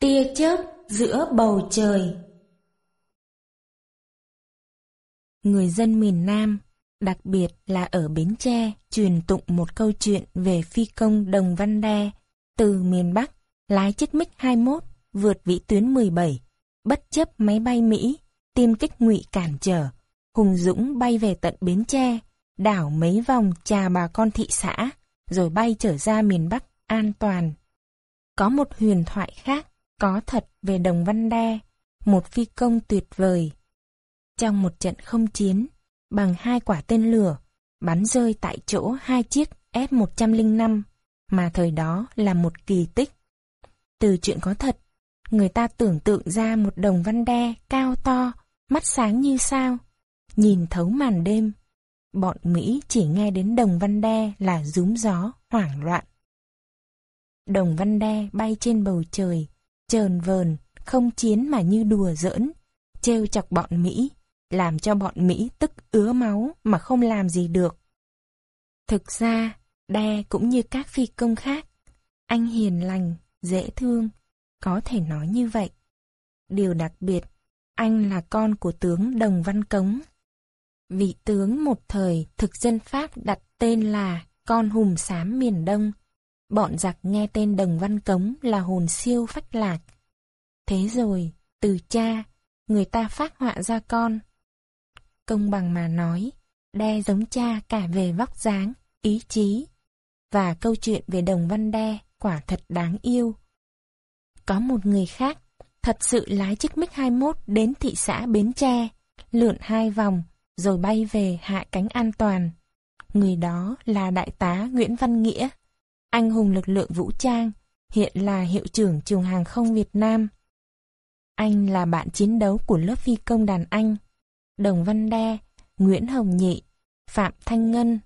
Tia chớp giữa bầu trời Người dân miền Nam, đặc biệt là ở Bến Tre, truyền tụng một câu chuyện về phi công Đồng Văn Đe từ miền Bắc, lái chiếc MiG-21 vượt vĩ tuyến 17, bất chấp máy bay Mỹ, tiêm kích ngụy cản trở, hùng dũng bay về tận Bến Tre, đảo mấy vòng trà bà con thị xã, rồi bay trở ra miền Bắc an toàn. Có một huyền thoại khác, có thật về Đồng Văn Đe, một phi công tuyệt vời. Trong một trận không chiến, bằng hai quả tên lửa, bắn rơi tại chỗ hai chiếc F-105, mà thời đó là một kỳ tích. Từ chuyện có thật, người ta tưởng tượng ra một đồng văn đe cao to, mắt sáng như sao, nhìn thấu màn đêm. Bọn Mỹ chỉ nghe đến đồng văn đe là rúm gió, hoảng loạn. Đồng văn đe bay trên bầu trời, trờn vờn, không chiến mà như đùa giỡn, trêu chọc bọn Mỹ, làm cho bọn Mỹ tức ứa máu mà không làm gì được. Thực ra, đe cũng như các phi công khác, anh hiền lành, dễ thương, có thể nói như vậy. Điều đặc biệt, anh là con của tướng Đồng Văn Cống. Vị tướng một thời thực dân Pháp đặt tên là con hùm xám miền Đông. Bọn giặc nghe tên Đồng Văn Cống là hồn siêu phách lạc. Thế rồi, từ cha, người ta phát họa ra con. Công bằng mà nói, đe giống cha cả về vóc dáng, ý chí. Và câu chuyện về Đồng Văn Đe quả thật đáng yêu. Có một người khác, thật sự lái chiếc MiG-21 đến thị xã Bến Tre, lượn hai vòng, rồi bay về hạ cánh an toàn. Người đó là Đại tá Nguyễn Văn Nghĩa, anh hùng lực lượng vũ trang, hiện là hiệu trưởng trường hàng không Việt Nam. Anh là bạn chiến đấu của lớp phi công đàn anh, Đồng Văn Đe, Nguyễn Hồng Nhị, Phạm Thanh Ngân.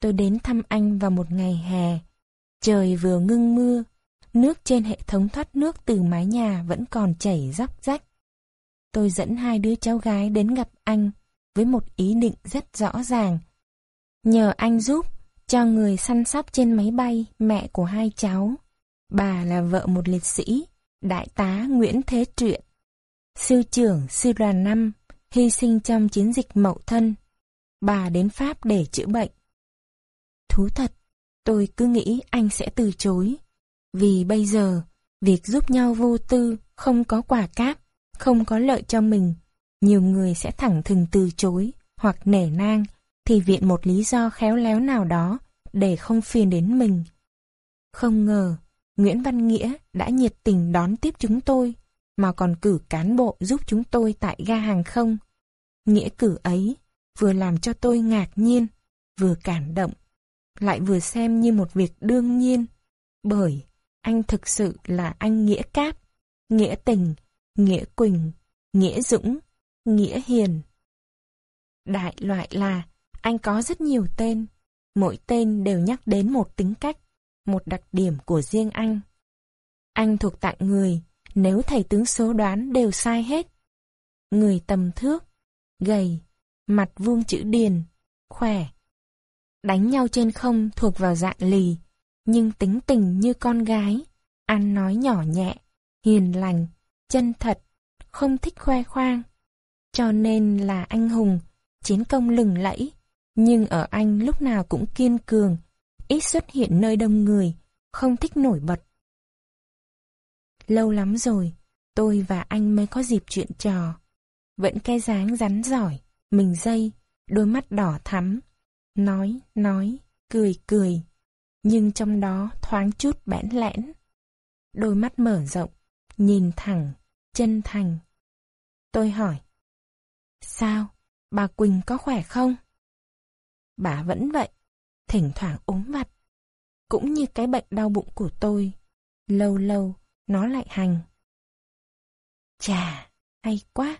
Tôi đến thăm anh vào một ngày hè. Trời vừa ngưng mưa, nước trên hệ thống thoát nước từ mái nhà vẫn còn chảy róc rách. Tôi dẫn hai đứa cháu gái đến gặp anh với một ý định rất rõ ràng. Nhờ anh giúp cho người săn sóc trên máy bay mẹ của hai cháu. Bà là vợ một liệt sĩ, đại tá Nguyễn Thế Truyện, sư trưởng sư đoàn 5, hy sinh trong chiến dịch Mậu Thân. Bà đến Pháp để chữa bệnh. Thú thật, tôi cứ nghĩ anh sẽ từ chối. Vì bây giờ, việc giúp nhau vô tư, không có quả cáp, không có lợi cho mình, nhiều người sẽ thẳng thừng từ chối hoặc nể nang thì viện một lý do khéo léo nào đó để không phiền đến mình. Không ngờ, Nguyễn Văn Nghĩa đã nhiệt tình đón tiếp chúng tôi, mà còn cử cán bộ giúp chúng tôi tại ga hàng không. Nghĩa cử ấy vừa làm cho tôi ngạc nhiên, vừa cảm động, lại vừa xem như một việc đương nhiên, bởi anh thực sự là anh Nghĩa Cáp, Nghĩa Tình, Nghĩa Quỳnh, Nghĩa Dũng, Nghĩa Hiền. Đại loại là anh có rất nhiều tên, mỗi tên đều nhắc đến một tính cách, một đặc điểm của riêng anh. Anh thuộc tạng người, nếu thầy tướng số đoán đều sai hết. Người tầm thước, gầy, mặt vuông chữ điền, khỏe. Đánh nhau trên không thuộc vào dạng lì, nhưng tính tình như con gái, ăn nói nhỏ nhẹ, hiền lành, chân thật, không thích khoe khoang. Cho nên là anh hùng, chiến công lừng lẫy, nhưng ở anh lúc nào cũng kiên cường, ít xuất hiện nơi đông người, không thích nổi bật. Lâu lắm rồi, tôi và anh mới có dịp chuyện trò. Vẫn cái dáng rắn giỏi, mình dây, đôi mắt đỏ thắm. Nói, nói, cười, cười. Nhưng trong đó thoáng chút bẽn lẽn. Đôi mắt mở rộng, nhìn thẳng, chân thành. Tôi hỏi. Sao, bà Quỳnh có khỏe không? Bà vẫn vậy, thỉnh thoảng ốm vặt. Cũng như cái bệnh đau bụng của tôi. Lâu lâu, nó lại hành. Chà, hay quá.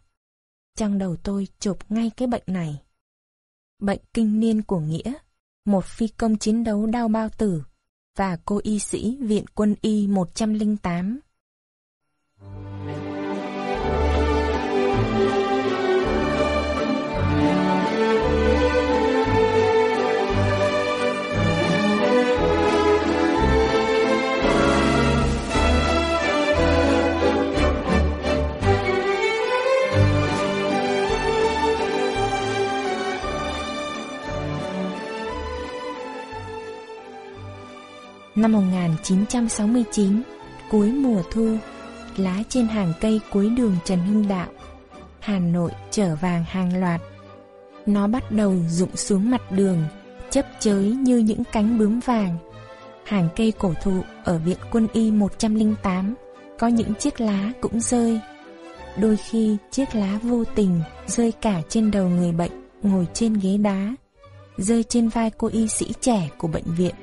Trong đầu tôi chụp ngay cái bệnh này. Bệnh kinh niên của Nghĩa, một phi công chiến đấu đau bao tử và cô y sĩ Viện Quân y 108. Năm 1969, cuối mùa thu, lá trên hàng cây cuối đường Trần Hưng Đạo. Hà Nội trở vàng hàng loạt. Nó bắt đầu rụng xuống mặt đường, chấp chới như những cánh bướm vàng. Hàng cây cổ thụ ở Viện Quân y 108 có những chiếc lá cũng rơi. Đôi khi chiếc lá vô tình rơi cả trên đầu người bệnh ngồi trên ghế đá, rơi trên vai cô y sĩ trẻ của bệnh viện.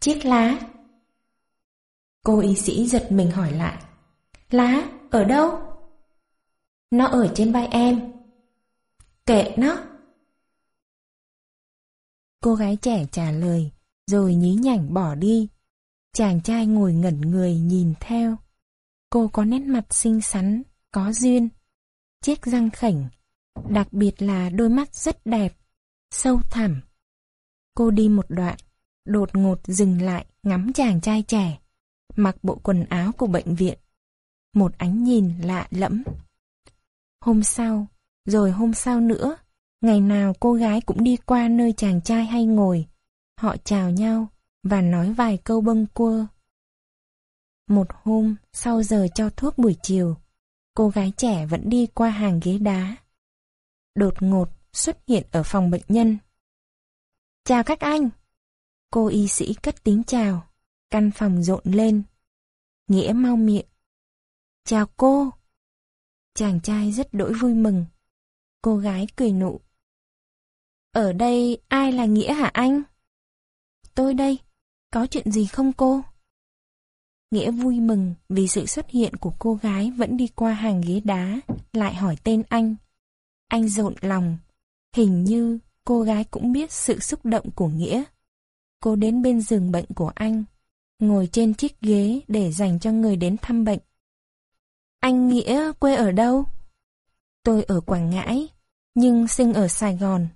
Chiếc lá. Cô y sĩ giật mình hỏi lại. Lá, ở đâu? Nó ở trên vai em. Kệ nó. Cô gái trẻ trả lời, rồi nhí nhảnh bỏ đi. Chàng trai ngồi ngẩn người nhìn theo. Cô có nét mặt xinh xắn, có duyên. Chiếc răng khảnh, đặc biệt là đôi mắt rất đẹp, sâu thẳm. Cô đi một đoạn, đột ngột dừng lại ngắm chàng trai trẻ, mặc bộ quần áo của bệnh viện. Một ánh nhìn lạ lẫm. Hôm sau, rồi hôm sau nữa, ngày nào cô gái cũng đi qua nơi chàng trai hay ngồi. Họ chào nhau và nói vài câu bâng quơ. Một hôm, sau giờ cho thuốc buổi chiều, cô gái trẻ vẫn đi qua hàng ghế đá. Đột ngột xuất hiện ở phòng bệnh nhân. Chào các anh! Cô y sĩ cất tiếng chào, căn phòng rộn lên. Nghĩa mau miệng. Chào cô! Chàng trai rất đỗi vui mừng. Cô gái cười nụ. Ở đây ai là Nghĩa hả anh? Tôi đây, có chuyện gì không cô? Nghĩa vui mừng vì sự xuất hiện của cô gái vẫn đi qua hàng ghế đá, lại hỏi tên anh. Anh rộn lòng, hình như cô gái cũng biết sự xúc động của Nghĩa. Cô đến bên giường bệnh của anh, ngồi trên chiếc ghế để dành cho người đến thăm bệnh. Anh Nghĩa quê ở đâu? Tôi ở Quảng Ngãi, nhưng sinh ở Sài Gòn.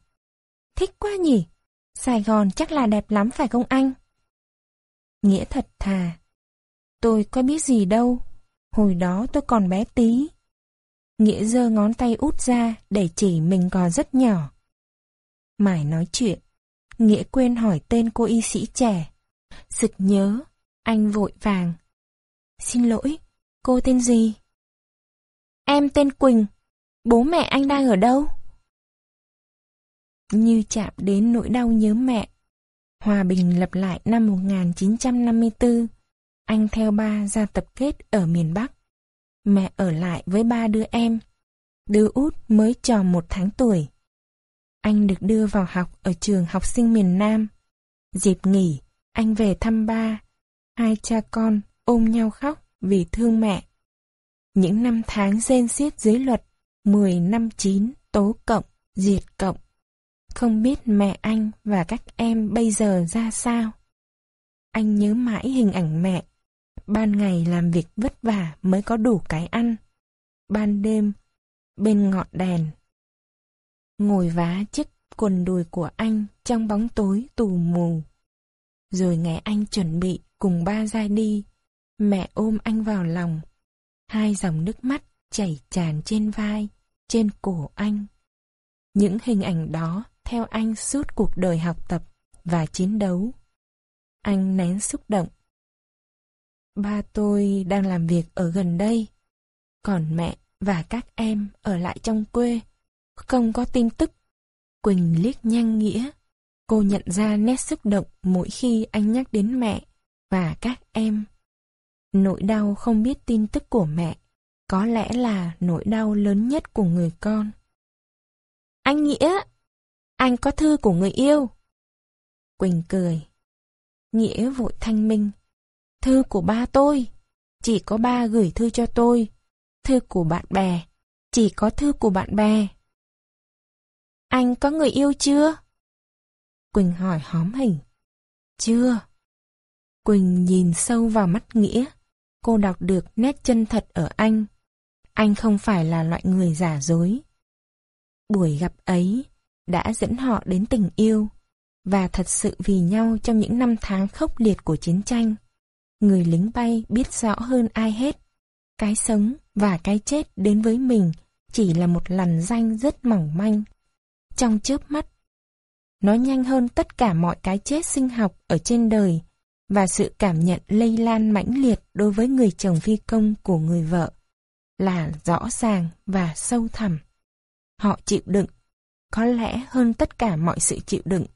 Thích quá nhỉ? Sài Gòn chắc là đẹp lắm phải không anh? Nghĩa thật thà. Tôi có biết gì đâu, hồi đó tôi còn bé tí. Nghĩa giơ ngón tay út ra để chỉ mình còn rất nhỏ. Mải nói chuyện, Nghĩa quên hỏi tên cô y sĩ trẻ. Sực nhớ, anh vội vàng. Xin lỗi, cô tên gì? Em tên Quỳnh, bố mẹ anh đang ở đâu? Như chạm đến nỗi đau nhớ mẹ. Hòa bình lập lại năm 1954, anh theo ba ra tập kết ở miền Bắc. Mẹ ở lại với ba đứa em. Đứa út mới tròn một tháng tuổi. Anh được đưa vào học ở trường học sinh miền Nam. Dịp nghỉ, anh về thăm ba. Hai cha con ôm nhau khóc vì thương mẹ. Những năm tháng rên xiết dưới luật 10 năm 9 tố cộng, diệt cộng. Không biết mẹ anh và các em bây giờ ra sao? Anh nhớ mãi hình ảnh mẹ. Ban ngày làm việc vất vả mới có đủ cái ăn. Ban đêm, bên ngọn đèn. Ngồi vá chiếc quần đùi của anh trong bóng tối tù mù. Rồi ngày anh chuẩn bị cùng ba ra đi, mẹ ôm anh vào lòng. Hai dòng nước mắt chảy tràn trên vai, trên cổ anh. Những hình ảnh đó theo anh suốt cuộc đời học tập và chiến đấu. Anh nén xúc động. Ba tôi đang làm việc ở gần đây, còn mẹ và các em ở lại trong quê, không có tin tức. Quỳnh liếc nhanh nghĩa. Cô nhận ra nét xúc động mỗi khi anh nhắc đến mẹ và các em. Nỗi đau không biết tin tức của mẹ có lẽ là nỗi đau lớn nhất của người con. Anh Nghĩa, anh có thư của người yêu. Quỳnh cười. Nghĩa vội thanh minh. Thư của ba tôi. Chỉ có ba gửi thư cho tôi. Thư của bạn bè. Chỉ có thư của bạn bè. Anh có người yêu chưa? Quỳnh hỏi hóm hình. Chưa. Quỳnh nhìn sâu vào mắt Nghĩa. Cô đọc được nét chân thật ở anh. Anh không phải là loại người giả dối. Buổi gặp ấy đã dẫn họ đến tình yêu. và thật sự vì nhau trong những năm tháng khốc liệt của chiến tranh. Người lính bay biết rõ hơn ai hết. Cái sống và cái chết đến với mình chỉ là một lằn danh rất mỏng manh. Trong chớp mắt, nó nhanh hơn tất cả mọi cái chết sinh học ở trên đời và sự cảm nhận lây lan mãnh liệt đối với người chồng phi công của người vợ là rõ ràng và sâu thẳm. Họ chịu đựng, có lẽ hơn tất cả mọi sự chịu đựng.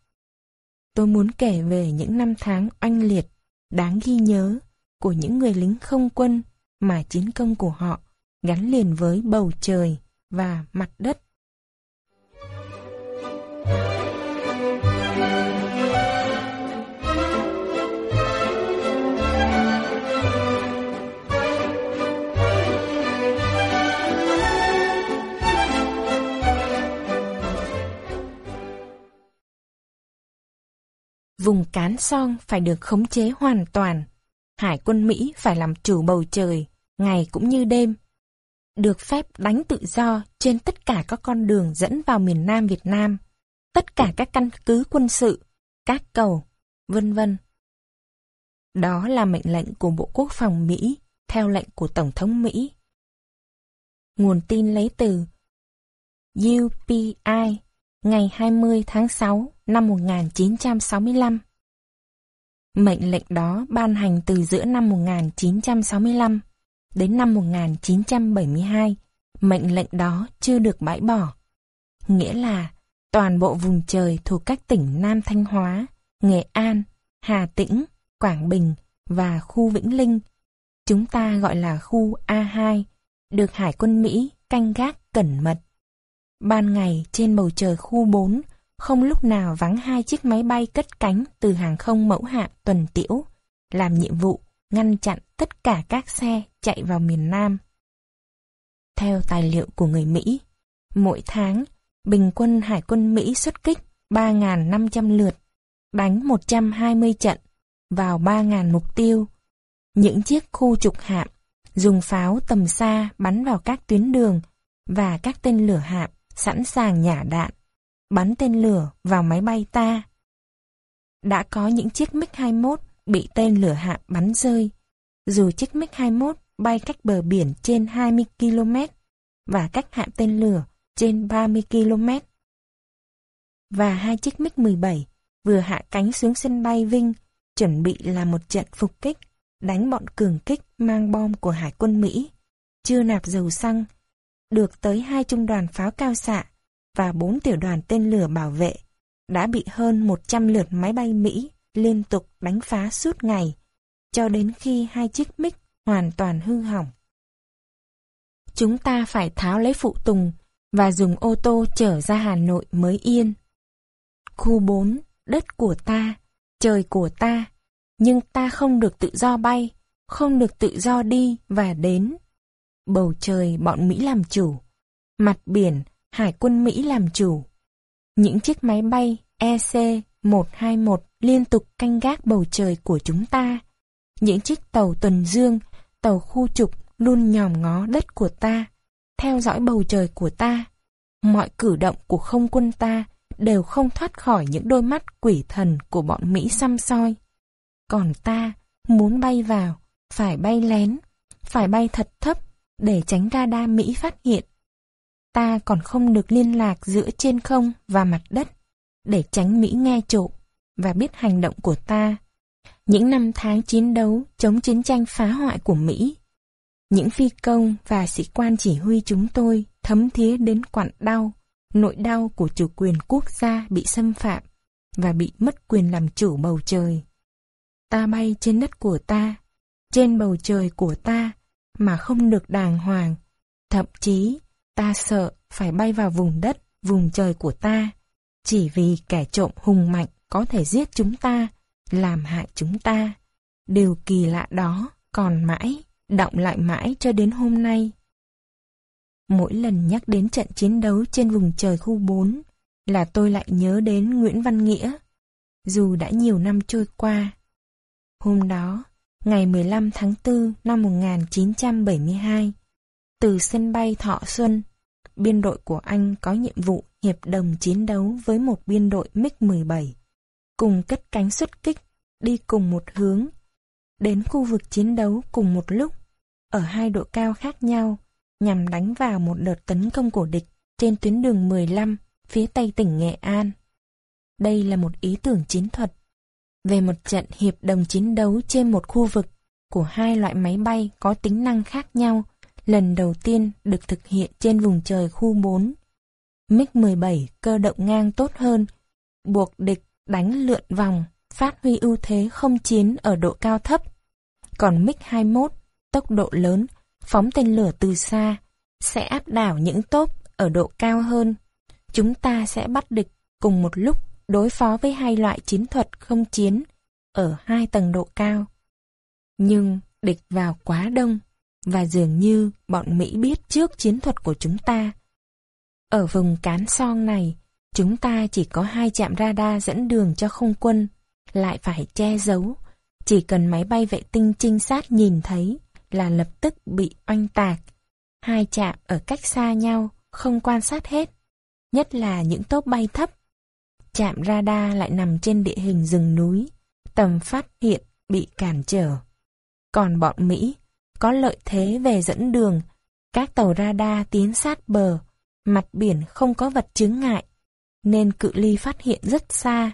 Tôi muốn kể về những năm tháng oanh liệt, đáng ghi nhớ của những người lính không quân mà chiến công của họ gắn liền với bầu trời và mặt đất. Vùng cán song phải được khống chế hoàn toàn. Hải quân Mỹ phải làm chủ bầu trời, ngày cũng như đêm. Được phép đánh tự do trên tất cả các con đường dẫn vào miền Nam Việt Nam, tất cả các căn cứ quân sự, các cầu, vân vân. Đó là mệnh lệnh của Bộ Quốc phòng Mỹ, theo lệnh của Tổng thống Mỹ. Nguồn tin lấy từ UPI ngày 20 tháng 6 năm 1965. Mệnh lệnh đó ban hành từ giữa năm 1965 đến năm 1972. Mệnh lệnh đó chưa được bãi bỏ. Nghĩa là toàn bộ vùng trời thuộc các tỉnh Nam Thanh Hóa, Nghệ An, Hà Tĩnh, Quảng Bình và khu Vĩnh Linh, chúng ta gọi là khu A2, được Hải quân Mỹ canh gác cẩn mật. Ban ngày trên bầu trời khu 4 không lúc nào vắng hai chiếc máy bay cất cánh từ hàng không mẫu hạm tuần tiễu, làm nhiệm vụ ngăn chặn tất cả các xe chạy vào miền Nam. Theo tài liệu của người Mỹ, mỗi tháng, bình quân Hải quân Mỹ xuất kích 3.500 lượt, đánh 120 trận, vào 3.000 mục tiêu. Những chiếc khu trục hạm dùng pháo tầm xa bắn vào các tuyến đường và các tên lửa hạm sẵn sàng nhả đạn, bắn tên lửa vào máy bay ta. Đã có những chiếc MiG-21 bị tên lửa hạm bắn rơi, dù chiếc MiG-21 bay cách bờ biển trên 20 km và cách hạm tên lửa trên 30 km. Và hai chiếc MiG-17 vừa hạ cánh xuống sân bay Vinh chuẩn bị là một trận phục kích, đánh bọn cường kích mang bom của Hải quân Mỹ, chưa nạp dầu xăng, được tới hai trung đoàn pháo cao xạ và bốn tiểu đoàn tên lửa bảo vệ, đã bị hơn 100 lượt máy bay Mỹ liên tục đánh phá suốt ngày, cho đến khi hai chiếc MiG hoàn toàn hư hỏng. Chúng ta phải tháo lấy phụ tùng và dùng ô tô trở ra Hà Nội mới yên. Khu 4, đất của ta, trời của ta, nhưng ta không được tự do bay, không được tự do đi và đến. Bầu trời bọn Mỹ làm chủ, mặt biển Hải quân Mỹ làm chủ. Những chiếc máy bay EC-121 liên tục canh gác bầu trời của chúng ta. Những chiếc tàu tuần dương, tàu khu trục luôn nhòm ngó đất của ta, theo dõi bầu trời của ta. Mọi cử động của không quân ta đều không thoát khỏi những đôi mắt quỷ thần của bọn Mỹ xăm soi. Còn ta, muốn bay vào, phải bay lén, phải bay thật thấp để tránh radar Mỹ phát hiện. Ta còn không được liên lạc giữa trên không và mặt đất để tránh Mỹ nghe trộm và biết hành động của ta. Những năm tháng chiến đấu chống chiến tranh phá hoại của Mỹ, những phi công và sĩ quan chỉ huy chúng tôi thấm thía đến quặn đau, nỗi đau của chủ quyền quốc gia bị xâm phạm và bị mất quyền làm chủ bầu trời. Ta bay trên đất của ta, trên bầu trời của ta mà không được đàng hoàng, thậm chí ta sợ phải bay vào vùng đất, vùng trời của ta, chỉ vì kẻ trộm hùng mạnh có thể giết chúng ta, làm hại chúng ta. Điều kỳ lạ đó còn mãi, động lại mãi cho đến hôm nay. Mỗi lần nhắc đến trận chiến đấu trên vùng trời khu 4 là tôi lại nhớ đến Nguyễn Văn Nghĩa, dù đã nhiều năm trôi qua. Hôm đó, ngày 15 tháng 4 năm 1972, từ sân bay Thọ Xuân, biên đội của anh có nhiệm vụ hiệp đồng chiến đấu với một biên đội MiG-17. cùng cất cánh xuất kích, đi cùng một hướng, đến khu vực chiến đấu cùng một lúc, ở hai độ cao khác nhau, nhằm đánh vào một đợt tấn công của địch trên tuyến đường 15 phía tây tỉnh Nghệ An. Đây là một ý tưởng chiến thuật về một trận hiệp đồng chiến đấu trên một khu vực của hai loại máy bay có tính năng khác nhau lần đầu tiên được thực hiện trên vùng trời khu 4. MiG-17 cơ động ngang tốt hơn, buộc địch đánh lượn vòng, phát huy ưu thế không chiến ở độ cao thấp. Còn MiG-21, tốc độ lớn, phóng tên lửa từ xa, sẽ áp đảo những tốp ở độ cao hơn. Chúng ta sẽ bắt địch cùng một lúc đối phó với hai loại chiến thuật không chiến ở hai tầng độ cao. Nhưng địch vào quá đông và dường như bọn Mỹ biết trước chiến thuật của chúng ta. Ở vùng cán son này, chúng ta chỉ có hai trạm radar dẫn đường cho không quân, lại phải che giấu. Chỉ cần máy bay vệ tinh trinh sát nhìn thấy là lập tức bị oanh tạc. Hai chạm ở cách xa nhau, không quan sát hết. Nhất là những tốp bay thấp. Chạm radar lại nằm trên địa hình rừng núi, tầm phát hiện bị cản trở. Còn bọn Mỹ có lợi thế về dẫn đường, các tàu radar tiến sát bờ, mặt biển không có vật chướng ngại, nên cự ly phát hiện rất xa.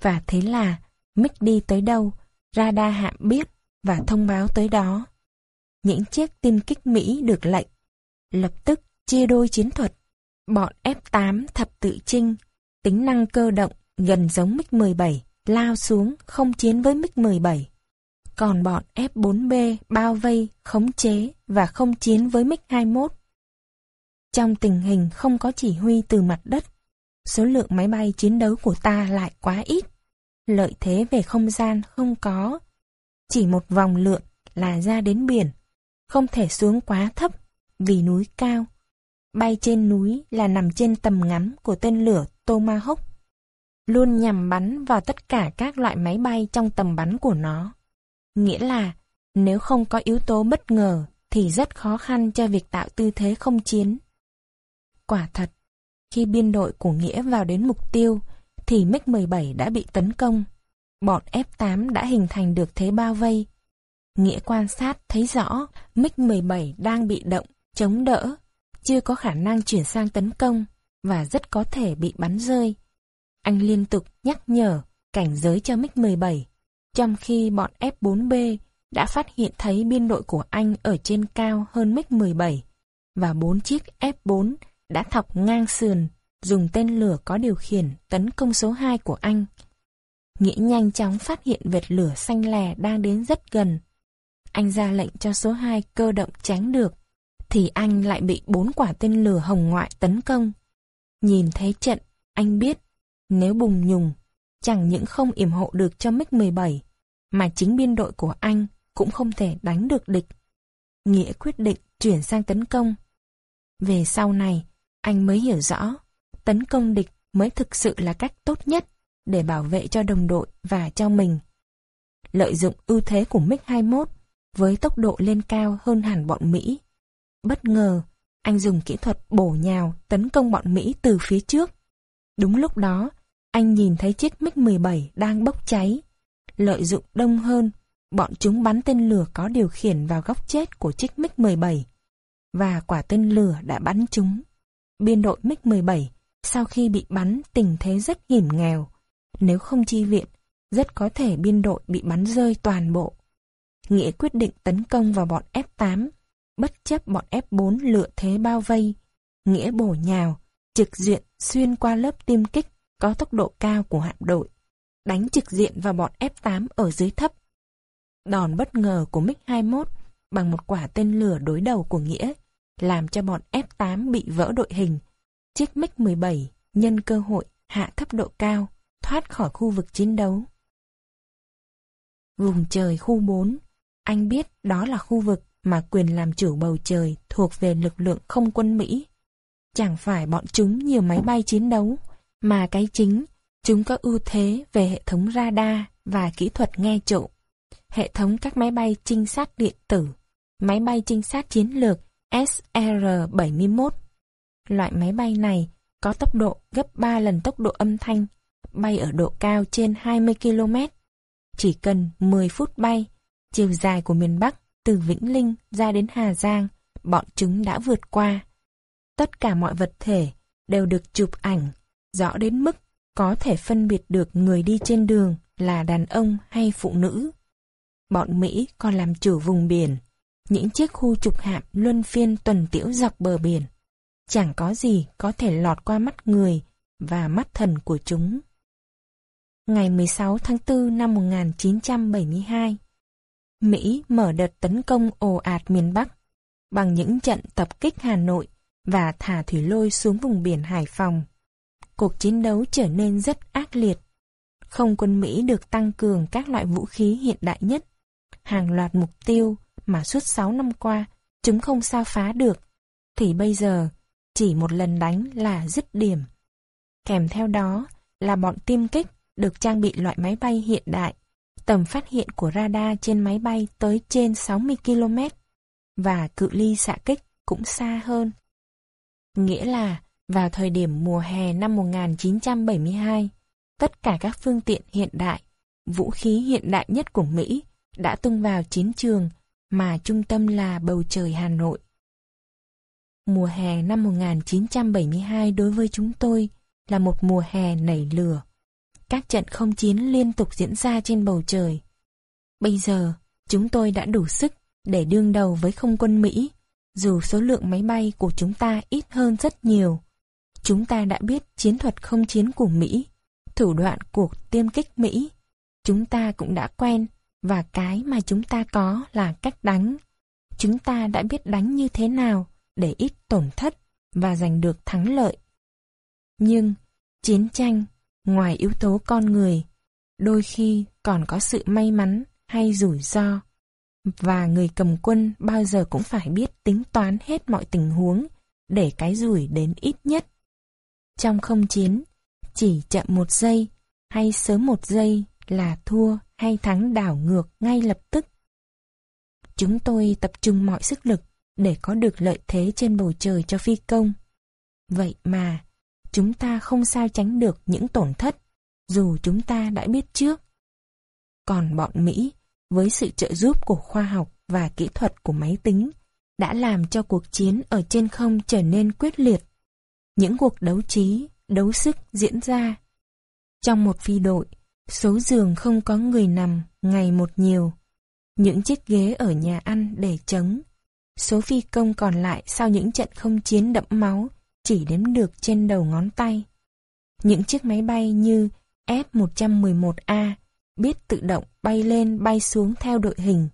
Và thế là, mic đi tới đâu, radar hạm biết và thông báo tới đó. Những chiếc tiêm kích Mỹ được lệnh, lập tức chia đôi chiến thuật. Bọn F-8 thập tự trinh, tính năng cơ động gần giống MiG-17, lao xuống không chiến với MiG-17 còn bọn F-4B bao vây, khống chế và không chiến với MiG-21. Trong tình hình không có chỉ huy từ mặt đất, số lượng máy bay chiến đấu của ta lại quá ít. Lợi thế về không gian không có. Chỉ một vòng lượn là ra đến biển, không thể xuống quá thấp vì núi cao. Bay trên núi là nằm trên tầm ngắm của tên lửa Tomahawk, luôn nhằm bắn vào tất cả các loại máy bay trong tầm bắn của nó. Nghĩa là, nếu không có yếu tố bất ngờ, thì rất khó khăn cho việc tạo tư thế không chiến. Quả thật, khi biên đội của Nghĩa vào đến mục tiêu, thì MiG-17 đã bị tấn công. Bọn F-8 đã hình thành được thế bao vây. Nghĩa quan sát thấy rõ MiG-17 đang bị động, chống đỡ, chưa có khả năng chuyển sang tấn công và rất có thể bị bắn rơi. Anh liên tục nhắc nhở, cảnh giới cho MiG-17 trong khi bọn F4B đã phát hiện thấy biên đội của Anh ở trên cao hơn MiG-17 và bốn chiếc F4 đã thọc ngang sườn dùng tên lửa có điều khiển tấn công số 2 của Anh. Nghĩa nhanh chóng phát hiện vệt lửa xanh lè đang đến rất gần. Anh ra lệnh cho số 2 cơ động tránh được, thì anh lại bị bốn quả tên lửa hồng ngoại tấn công. Nhìn thấy trận, anh biết, nếu bùng nhùng chẳng những không yểm hộ được cho MiG-17, mà chính biên đội của anh cũng không thể đánh được địch. Nghĩa quyết định chuyển sang tấn công. Về sau này, anh mới hiểu rõ, tấn công địch mới thực sự là cách tốt nhất để bảo vệ cho đồng đội và cho mình. Lợi dụng ưu thế của MiG-21 với tốc độ lên cao hơn hẳn bọn Mỹ. Bất ngờ, anh dùng kỹ thuật bổ nhào tấn công bọn Mỹ từ phía trước. Đúng lúc đó, anh nhìn thấy chiếc MiG-17 đang bốc cháy. Lợi dụng đông hơn, bọn chúng bắn tên lửa có điều khiển vào góc chết của chiếc MiG-17. Và quả tên lửa đã bắn chúng. Biên đội MiG-17 sau khi bị bắn tình thế rất hiểm nghèo. Nếu không chi viện, rất có thể biên đội bị bắn rơi toàn bộ. Nghĩa quyết định tấn công vào bọn F-8, bất chấp bọn F-4 lựa thế bao vây. Nghĩa bổ nhào, trực diện xuyên qua lớp tiêm kích có tốc độ cao của hạm đội, đánh trực diện vào bọn F-8 ở dưới thấp. Đòn bất ngờ của MiG-21 bằng một quả tên lửa đối đầu của Nghĩa làm cho bọn F-8 bị vỡ đội hình. Chiếc MiG-17 nhân cơ hội hạ thấp độ cao, thoát khỏi khu vực chiến đấu. Vùng trời khu 4, anh biết đó là khu vực mà quyền làm chủ bầu trời thuộc về lực lượng không quân Mỹ. Chẳng phải bọn chúng nhiều máy bay chiến đấu, mà cái chính, chúng có ưu thế về hệ thống radar và kỹ thuật nghe trộm. Hệ thống các máy bay trinh sát điện tử, máy bay trinh sát chiến lược SR-71. Loại máy bay này có tốc độ gấp 3 lần tốc độ âm thanh, bay ở độ cao trên 20 km. Chỉ cần 10 phút bay, chiều dài của miền Bắc từ Vĩnh Linh ra đến Hà Giang, bọn chúng đã vượt qua. Tất cả mọi vật thể đều được chụp ảnh, rõ đến mức có thể phân biệt được người đi trên đường là đàn ông hay phụ nữ. Bọn Mỹ còn làm chủ vùng biển, những chiếc khu trục hạm luân phiên tuần tiễu dọc bờ biển. Chẳng có gì có thể lọt qua mắt người và mắt thần của chúng. Ngày 16 tháng 4 năm 1972, Mỹ mở đợt tấn công ồ ạt miền Bắc bằng những trận tập kích Hà Nội và thả thủy lôi xuống vùng biển Hải Phòng. Cuộc chiến đấu trở nên rất ác liệt. Không quân Mỹ được tăng cường các loại vũ khí hiện đại nhất. Hàng loạt mục tiêu mà suốt 6 năm qua chúng không sao phá được, thì bây giờ chỉ một lần đánh là dứt điểm. Kèm theo đó là bọn tiêm kích được trang bị loại máy bay hiện đại. Tầm phát hiện của radar trên máy bay tới trên 60 km và cự ly xạ kích cũng xa hơn. Nghĩa là vào thời điểm mùa hè năm 1972, tất cả các phương tiện hiện đại, vũ khí hiện đại nhất của Mỹ đã tung vào chiến trường mà trung tâm là bầu trời Hà Nội. Mùa hè năm 1972 đối với chúng tôi là một mùa hè nảy lửa. Các trận không chiến liên tục diễn ra trên bầu trời. Bây giờ, chúng tôi đã đủ sức để đương đầu với không quân Mỹ, dù số lượng máy bay của chúng ta ít hơn rất nhiều. Chúng ta đã biết chiến thuật không chiến của Mỹ, thủ đoạn cuộc tiêm kích Mỹ. Chúng ta cũng đã quen, và cái mà chúng ta có là cách đánh. Chúng ta đã biết đánh như thế nào để ít tổn thất và giành được thắng lợi. Nhưng, chiến tranh, ngoài yếu tố con người, đôi khi còn có sự may mắn hay rủi ro. Và người cầm quân bao giờ cũng phải biết tính toán hết mọi tình huống để cái rủi đến ít nhất. Trong không chiến, chỉ chậm một giây hay sớm một giây là thua hay thắng đảo ngược ngay lập tức. Chúng tôi tập trung mọi sức lực để có được lợi thế trên bầu trời cho phi công. Vậy mà, chúng ta không sao tránh được những tổn thất, dù chúng ta đã biết trước. Còn bọn Mỹ, với sự trợ giúp của khoa học và kỹ thuật của máy tính, đã làm cho cuộc chiến ở trên không trở nên quyết liệt. Những cuộc đấu trí, đấu sức diễn ra. Trong một phi đội, số giường không có người nằm ngày một nhiều. Những chiếc ghế ở nhà ăn để trống. Số phi công còn lại sau những trận không chiến đẫm máu chỉ đếm được trên đầu ngón tay. Những chiếc máy bay như F-111A biết tự động bay lên bay xuống theo đội hình.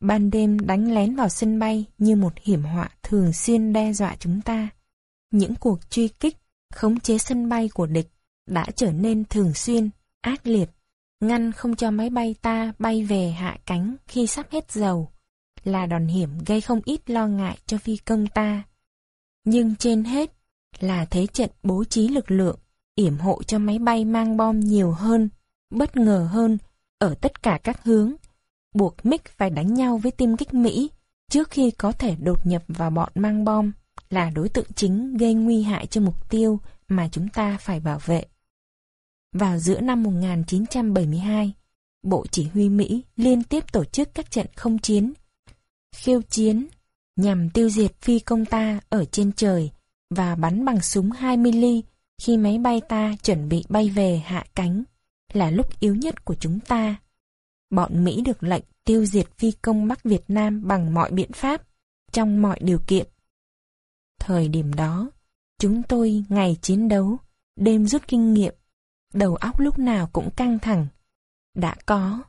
Ban đêm đánh lén vào sân bay như một hiểm họa thường xuyên đe dọa chúng ta. Những cuộc truy kích, khống chế sân bay của địch đã trở nên thường xuyên, ác liệt, ngăn không cho máy bay ta bay về hạ cánh khi sắp hết dầu, là đòn hiểm gây không ít lo ngại cho phi công ta. Nhưng trên hết là thế trận bố trí lực lượng, yểm hộ cho máy bay mang bom nhiều hơn, bất ngờ hơn, ở tất cả các hướng, buộc Mick phải đánh nhau với tiêm kích Mỹ trước khi có thể đột nhập vào bọn mang bom, là đối tượng chính gây nguy hại cho mục tiêu mà chúng ta phải bảo vệ. Vào giữa năm 1972, Bộ Chỉ huy Mỹ liên tiếp tổ chức các trận không chiến, khiêu chiến nhằm tiêu diệt phi công ta ở trên trời và bắn bằng súng 20mm khi máy bay ta chuẩn bị bay về hạ cánh, là lúc yếu nhất của chúng ta. Bọn Mỹ được lệnh tiêu diệt phi công Bắc Việt Nam bằng mọi biện pháp, trong mọi điều kiện. Thời điểm đó, chúng tôi ngày chiến đấu, đêm rút kinh nghiệm, đầu óc lúc nào cũng căng thẳng. Đã có,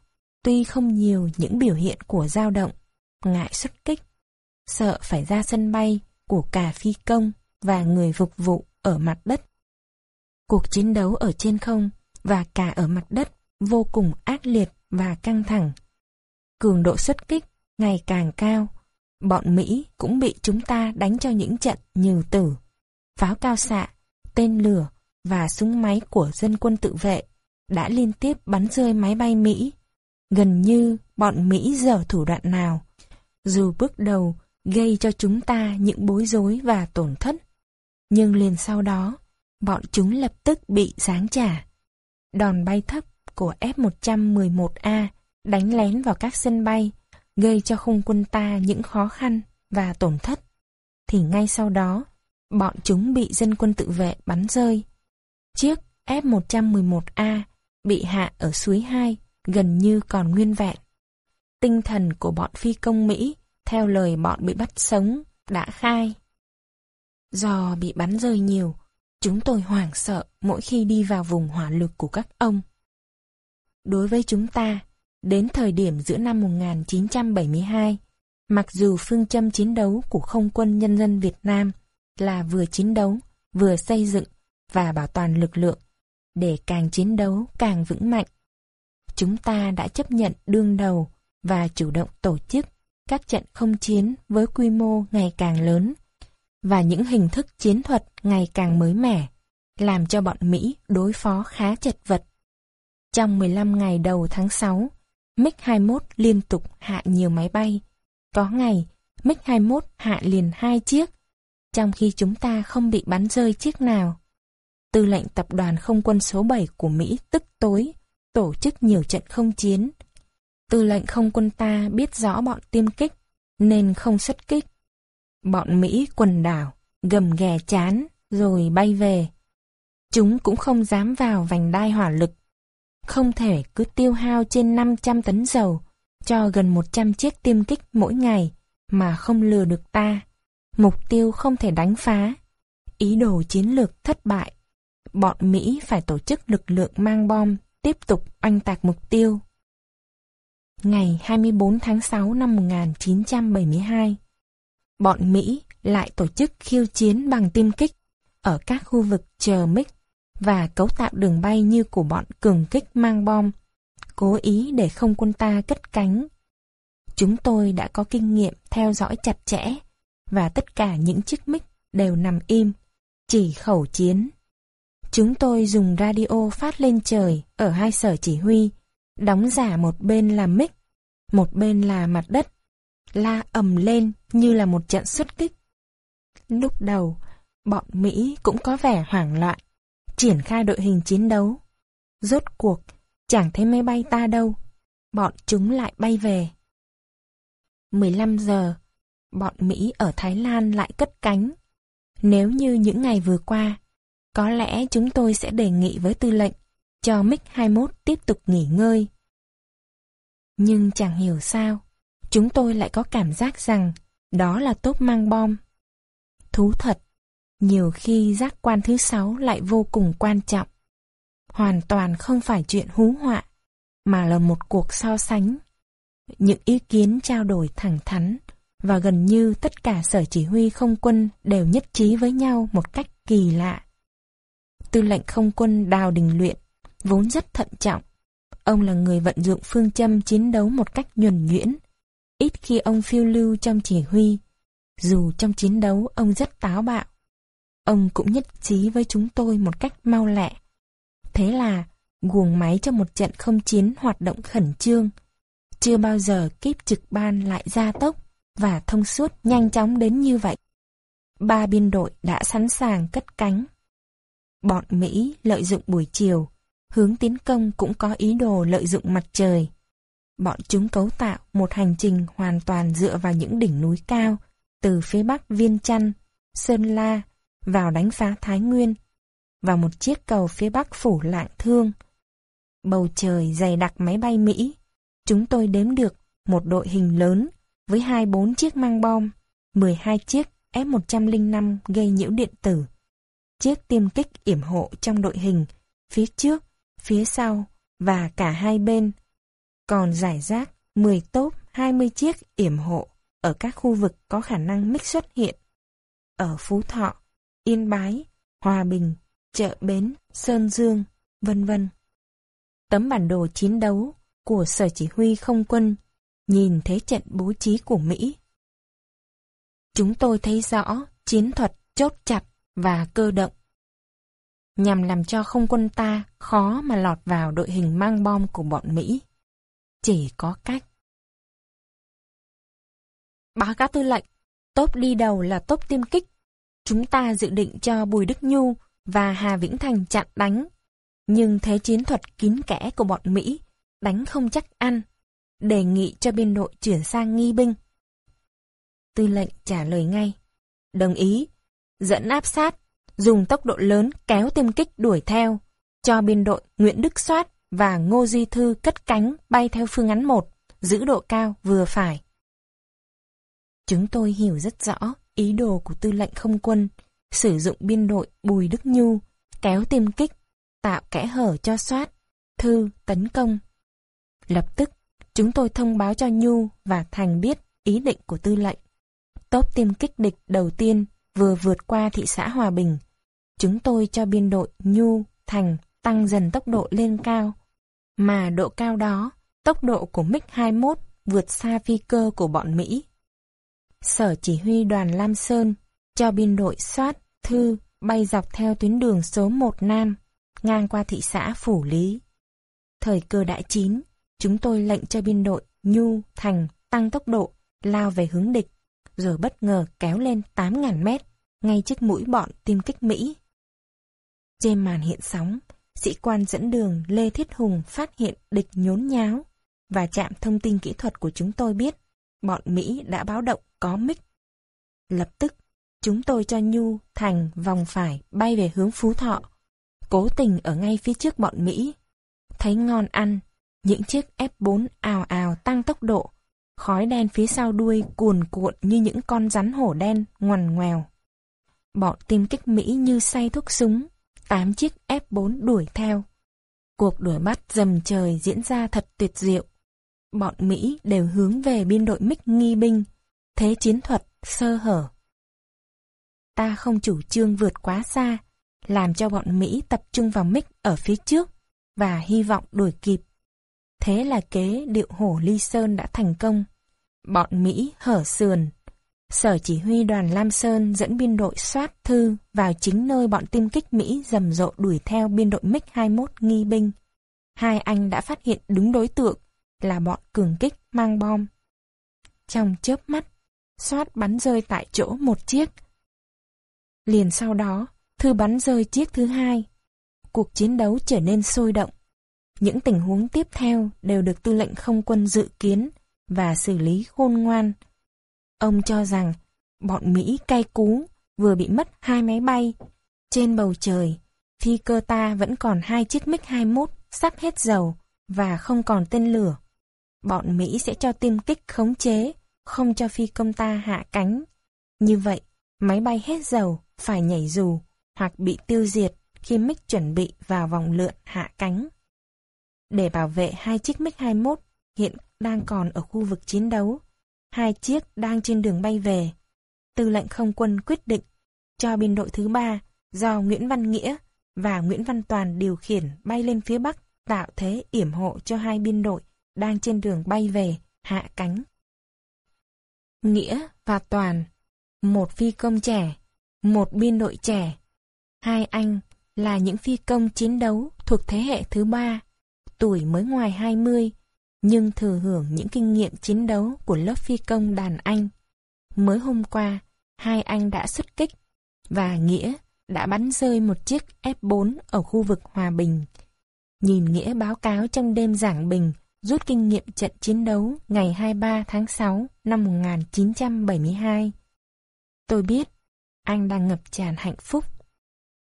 tuy không nhiều những biểu hiện của dao động, ngại xuất kích, sợ phải ra sân bay của cả phi công và người phục vụ ở mặt đất. Cuộc chiến đấu ở trên không và cả ở mặt đất vô cùng ác liệt và căng thẳng. Cường độ xuất kích ngày càng cao, bọn Mỹ cũng bị chúng ta đánh cho những trận như tử, pháo cao xạ, tên lửa và súng máy của dân quân tự vệ đã liên tiếp bắn rơi máy bay Mỹ. Gần như bọn Mỹ dở thủ đoạn nào, dù bước đầu gây cho chúng ta những bối rối và tổn thất. Nhưng liền sau đó, bọn chúng lập tức bị giáng trả. đòn bay thấp của F-111A đánh lén vào các sân bay, gây cho không quân ta những khó khăn và tổn thất, thì ngay sau đó, bọn chúng bị dân quân tự vệ bắn rơi. Chiếc F-111A bị hạ ở suối 2 gần như còn nguyên vẹn. Tinh thần của bọn phi công Mỹ, theo lời bọn bị bắt sống, đã khai. Do bị bắn rơi nhiều, chúng tôi hoảng sợ mỗi khi đi vào vùng hỏa lực của các ông. Đối với chúng ta, đến thời điểm giữa năm 1972, mặc dù phương châm chiến đấu của không quân nhân dân Việt Nam là vừa chiến đấu, vừa xây dựng và bảo toàn lực lượng, để càng chiến đấu càng vững mạnh. Chúng ta đã chấp nhận đương đầu và chủ động tổ chức các trận không chiến với quy mô ngày càng lớn và những hình thức chiến thuật ngày càng mới mẻ, làm cho bọn Mỹ đối phó khá chật vật. Trong 15 ngày đầu tháng 6, MiG-21 liên tục hạ nhiều máy bay. Có ngày, MiG-21 hạ liền hai chiếc, trong khi chúng ta không bị bắn rơi chiếc nào. Tư lệnh tập đoàn không quân số 7 của Mỹ tức tối, tổ chức nhiều trận không chiến. Tư lệnh không quân ta biết rõ bọn tiêm kích, nên không xuất kích. Bọn Mỹ quần đảo, gầm ghè chán, rồi bay về. Chúng cũng không dám vào vành đai hỏa lực. Không thể cứ tiêu hao trên 500 tấn dầu cho gần 100 chiếc tiêm kích mỗi ngày mà không lừa được ta. Mục tiêu không thể đánh phá. Ý đồ chiến lược thất bại. Bọn Mỹ phải tổ chức lực lượng mang bom tiếp tục oanh tạc mục tiêu. Ngày 24 tháng 6 năm 1972, bọn Mỹ lại tổ chức khiêu chiến bằng tiêm kích ở các khu vực chờ mít và cấu tạo đường bay như của bọn cường kích mang bom, cố ý để không quân ta cất cánh. Chúng tôi đã có kinh nghiệm theo dõi chặt chẽ và tất cả những chiếc mic đều nằm im, chỉ khẩu chiến. Chúng tôi dùng radio phát lên trời ở hai sở chỉ huy, đóng giả một bên là mic, một bên là mặt đất, la ầm lên như là một trận xuất kích. Lúc đầu, bọn Mỹ cũng có vẻ hoảng loạn, triển khai đội hình chiến đấu. Rốt cuộc, chẳng thấy máy bay ta đâu, bọn chúng lại bay về. 15 giờ, bọn Mỹ ở Thái Lan lại cất cánh. Nếu như những ngày vừa qua, có lẽ chúng tôi sẽ đề nghị với tư lệnh cho MiG-21 tiếp tục nghỉ ngơi. Nhưng chẳng hiểu sao, chúng tôi lại có cảm giác rằng đó là tốt mang bom. Thú thật, nhiều khi giác quan thứ sáu lại vô cùng quan trọng. Hoàn toàn không phải chuyện hú họa, mà là một cuộc so sánh. Những ý kiến trao đổi thẳng thắn và gần như tất cả sở chỉ huy không quân đều nhất trí với nhau một cách kỳ lạ. Tư lệnh không quân Đào Đình Luyện vốn rất thận trọng. Ông là người vận dụng phương châm chiến đấu một cách nhuần nhuyễn. Ít khi ông phiêu lưu trong chỉ huy, dù trong chiến đấu ông rất táo bạo. Ông cũng nhất trí với chúng tôi một cách mau lẹ. Thế là, guồng máy cho một trận không chiến hoạt động khẩn trương. Chưa bao giờ kíp trực ban lại gia tốc và thông suốt nhanh chóng đến như vậy. Ba biên đội đã sẵn sàng cất cánh. Bọn Mỹ lợi dụng buổi chiều, hướng tiến công cũng có ý đồ lợi dụng mặt trời. Bọn chúng cấu tạo một hành trình hoàn toàn dựa vào những đỉnh núi cao, từ phía bắc Viên Chăn, Sơn La, vào đánh phá Thái Nguyên, và một chiếc cầu phía bắc phủ lạng thương. Bầu trời dày đặc máy bay Mỹ, chúng tôi đếm được một đội hình lớn với 24 chiếc mang bom, 12 chiếc F-105 gây nhiễu điện tử, chiếc tiêm kích yểm hộ trong đội hình, phía trước, phía sau và cả hai bên. Còn giải rác 10 tốp 20 chiếc yểm hộ ở các khu vực có khả năng mix xuất hiện. Ở Phú Thọ, Yên Bái, Hòa Bình, Chợ Bến, Sơn Dương, vân vân. Tấm bản đồ chiến đấu của Sở Chỉ huy Không quân nhìn thế trận bố trí của Mỹ. Chúng tôi thấy rõ chiến thuật chốt chặt và cơ động. Nhằm làm cho không quân ta khó mà lọt vào đội hình mang bom của bọn Mỹ. Chỉ có cách. Báo cáo tư lệnh, tốp đi đầu là tốp tiêm kích. Chúng ta dự định cho Bùi Đức Nhu và Hà Vĩnh Thành chặn đánh. Nhưng thế chiến thuật kín kẽ của bọn Mỹ đánh không chắc ăn, đề nghị cho biên đội chuyển sang nghi binh. Tư lệnh trả lời ngay, đồng ý, dẫn áp sát, dùng tốc độ lớn kéo tiêm kích đuổi theo, cho biên đội Nguyễn Đức Soát và Ngô Duy Thư cất cánh bay theo phương án 1, giữ độ cao vừa phải. Chúng tôi hiểu rất rõ ý đồ của tư lệnh không quân, sử dụng biên đội Bùi Đức Nhu, kéo tiêm kích, tạo kẽ hở cho soát, thư, tấn công. Lập tức, chúng tôi thông báo cho Nhu và Thành biết ý định của tư lệnh. Tốp tiêm kích địch đầu tiên vừa vượt qua thị xã Hòa Bình. Chúng tôi cho biên đội Nhu, Thành tăng dần tốc độ lên cao. Mà độ cao đó, tốc độ của MiG-21 vượt xa phi cơ của bọn Mỹ. Sở chỉ huy đoàn Lam Sơn cho biên đội soát, thư, bay dọc theo tuyến đường số 1 Nam, ngang qua thị xã Phủ Lý. Thời cơ đã chín, chúng tôi lệnh cho biên đội Nhu, Thành tăng tốc độ, lao về hướng địch, rồi bất ngờ kéo lên 8.000 mét, ngay trước mũi bọn tiêm kích Mỹ. Trên màn hiện sóng, sĩ quan dẫn đường Lê Thiết Hùng phát hiện địch nhốn nháo và trạm thông tin kỹ thuật của chúng tôi biết bọn Mỹ đã báo động có mic. Lập tức, chúng tôi cho Nhu thành vòng phải bay về hướng Phú Thọ. Cố tình ở ngay phía trước bọn Mỹ. Thấy ngon ăn, những chiếc F4 ào ào tăng tốc độ, khói đen phía sau đuôi cuồn cuộn như những con rắn hổ đen ngoằn ngoèo. Bọn tiêm kích Mỹ như say thuốc súng, tám chiếc F4 đuổi theo. Cuộc đuổi bắt dầm trời diễn ra thật tuyệt diệu. Bọn Mỹ đều hướng về biên đội MiG nghi binh, thế chiến thuật sơ hở. Ta không chủ trương vượt quá xa, làm cho bọn Mỹ tập trung vào MiG ở phía trước và hy vọng đuổi kịp. Thế là kế điệu hổ Ly Sơn đã thành công. Bọn Mỹ hở sườn. Sở chỉ huy đoàn Lam Sơn dẫn biên đội soát thư vào chính nơi bọn tiêm kích Mỹ rầm rộ đuổi theo biên đội MiG-21 nghi binh. Hai anh đã phát hiện đúng đối tượng là bọn cường kích mang bom. Trong chớp mắt, soát bắn rơi tại chỗ một chiếc. Liền sau đó, thư bắn rơi chiếc thứ hai. Cuộc chiến đấu trở nên sôi động. Những tình huống tiếp theo đều được tư lệnh không quân dự kiến và xử lý khôn ngoan. Ông cho rằng bọn Mỹ cay cú vừa bị mất hai máy bay. Trên bầu trời, phi cơ ta vẫn còn hai chiếc MiG-21 sắp hết dầu và không còn tên lửa. Bọn Mỹ sẽ cho tiêm kích khống chế, không cho phi công ta hạ cánh. Như vậy, máy bay hết dầu, phải nhảy dù, hoặc bị tiêu diệt khi MiG chuẩn bị vào vòng lượn hạ cánh. Để bảo vệ hai chiếc MiG-21 hiện đang còn ở khu vực chiến đấu, hai chiếc đang trên đường bay về. Tư lệnh không quân quyết định cho biên đội thứ ba do Nguyễn Văn Nghĩa và Nguyễn Văn Toàn điều khiển bay lên phía Bắc tạo thế yểm hộ cho hai biên đội đang trên đường bay về, hạ cánh. Nghĩa và Toàn, một phi công trẻ, một biên đội trẻ, hai anh là những phi công chiến đấu thuộc thế hệ thứ ba, tuổi mới ngoài 20, nhưng thừa hưởng những kinh nghiệm chiến đấu của lớp phi công đàn anh. Mới hôm qua, hai anh đã xuất kích, và Nghĩa đã bắn rơi một chiếc F4 ở khu vực Hòa Bình. Nhìn Nghĩa báo cáo trong đêm giảng bình rút kinh nghiệm trận chiến đấu ngày 23 tháng 6 năm 1972. Tôi biết, anh đang ngập tràn hạnh phúc.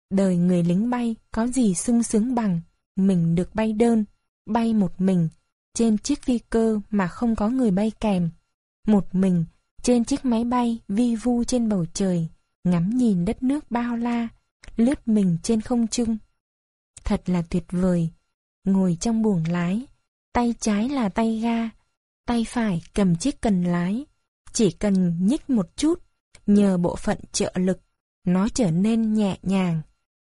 Đời người lính bay có gì sung sướng bằng mình được bay đơn, bay một mình, trên chiếc phi cơ mà không có người bay kèm. Một mình, trên chiếc máy bay vi vu trên bầu trời, ngắm nhìn đất nước bao la, lướt mình trên không trung. Thật là tuyệt vời, ngồi trong buồng lái, tay trái là tay ga, tay phải cầm chiếc cần lái. Chỉ cần nhích một chút, nhờ bộ phận trợ lực, nó trở nên nhẹ nhàng.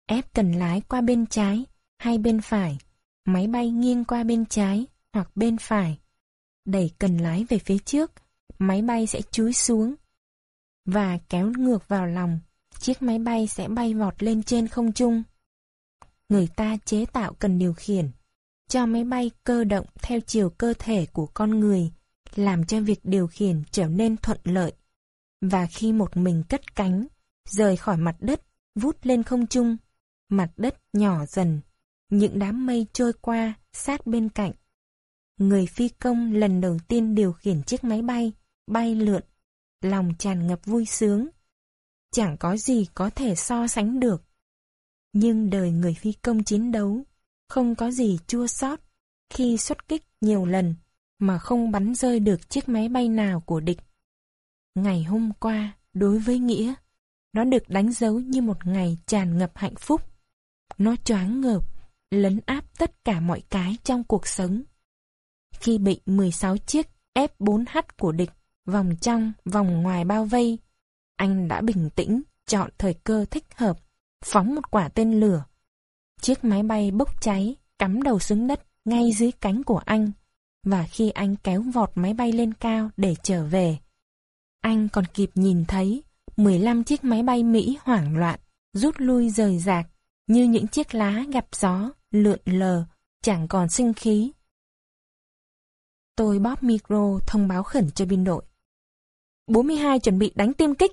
Ép cần lái qua bên trái hay bên phải, máy bay nghiêng qua bên trái hoặc bên phải. Đẩy cần lái về phía trước, máy bay sẽ chúi xuống. Và kéo ngược vào lòng, chiếc máy bay sẽ bay vọt lên trên không trung. Người ta chế tạo cần điều khiển cho máy bay cơ động theo chiều cơ thể của con người, làm cho việc điều khiển trở nên thuận lợi. Và khi một mình cất cánh, rời khỏi mặt đất, vút lên không trung, mặt đất nhỏ dần, Những đám mây trôi qua, sát bên cạnh. Người phi công lần đầu tiên điều khiển chiếc máy bay, bay lượn, lòng tràn ngập vui sướng. Chẳng có gì có thể so sánh được. Nhưng đời người phi công chiến đấu, không có gì chua xót khi xuất kích nhiều lần mà không bắn rơi được chiếc máy bay nào của địch. Ngày hôm qua, đối với Nghĩa, nó được đánh dấu như một ngày tràn ngập hạnh phúc. Nó choáng ngợp, lấn áp tất cả mọi cái trong cuộc sống. Khi bị 16 chiếc F4H của địch vòng trong, vòng ngoài bao vây, anh đã bình tĩnh, chọn thời cơ thích hợp, phóng một quả tên lửa. Chiếc máy bay bốc cháy, cắm đầu xuống đất ngay dưới cánh của anh, và khi anh kéo vọt máy bay lên cao để trở về, anh còn kịp nhìn thấy 15 chiếc máy bay Mỹ hoảng loạn, rút lui rời rạc, như những chiếc lá gặp gió, lượn lờ, chẳng còn sinh khí. Tôi bóp micro thông báo khẩn cho biên đội. 42 chuẩn bị đánh tiêm kích,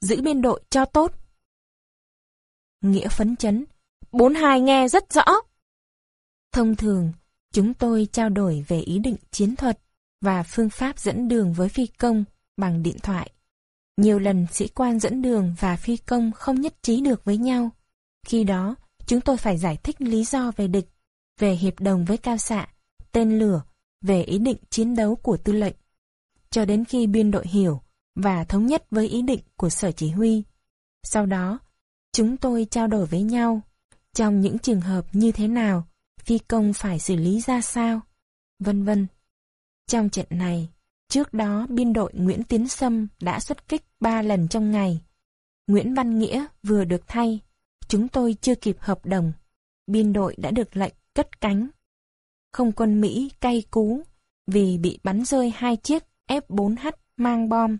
giữ biên đội cho tốt. Nghĩa phấn chấn, 42 nghe rất rõ. Thông thường, chúng tôi trao đổi về ý định chiến thuật và phương pháp dẫn đường với phi công bằng điện thoại. Nhiều lần sĩ quan dẫn đường và phi công không nhất trí được với nhau. Khi đó, chúng tôi phải giải thích lý do về địch, về hiệp đồng với cao xạ, tên lửa, về ý định chiến đấu của tư lệnh. Cho đến khi biên đội hiểu và thống nhất với ý định của sở chỉ huy. Sau đó, chúng tôi trao đổi với nhau trong những trường hợp như thế nào, phi công phải xử lý ra sao, vân vân. Trong trận này, Trước đó, biên đội Nguyễn Tiến Sâm đã xuất kích 3 lần trong ngày. Nguyễn Văn Nghĩa vừa được thay. Chúng tôi chưa kịp hợp đồng. Biên đội đã được lệnh cất cánh. Không quân Mỹ cay cú vì bị bắn rơi hai chiếc F-4H mang bom.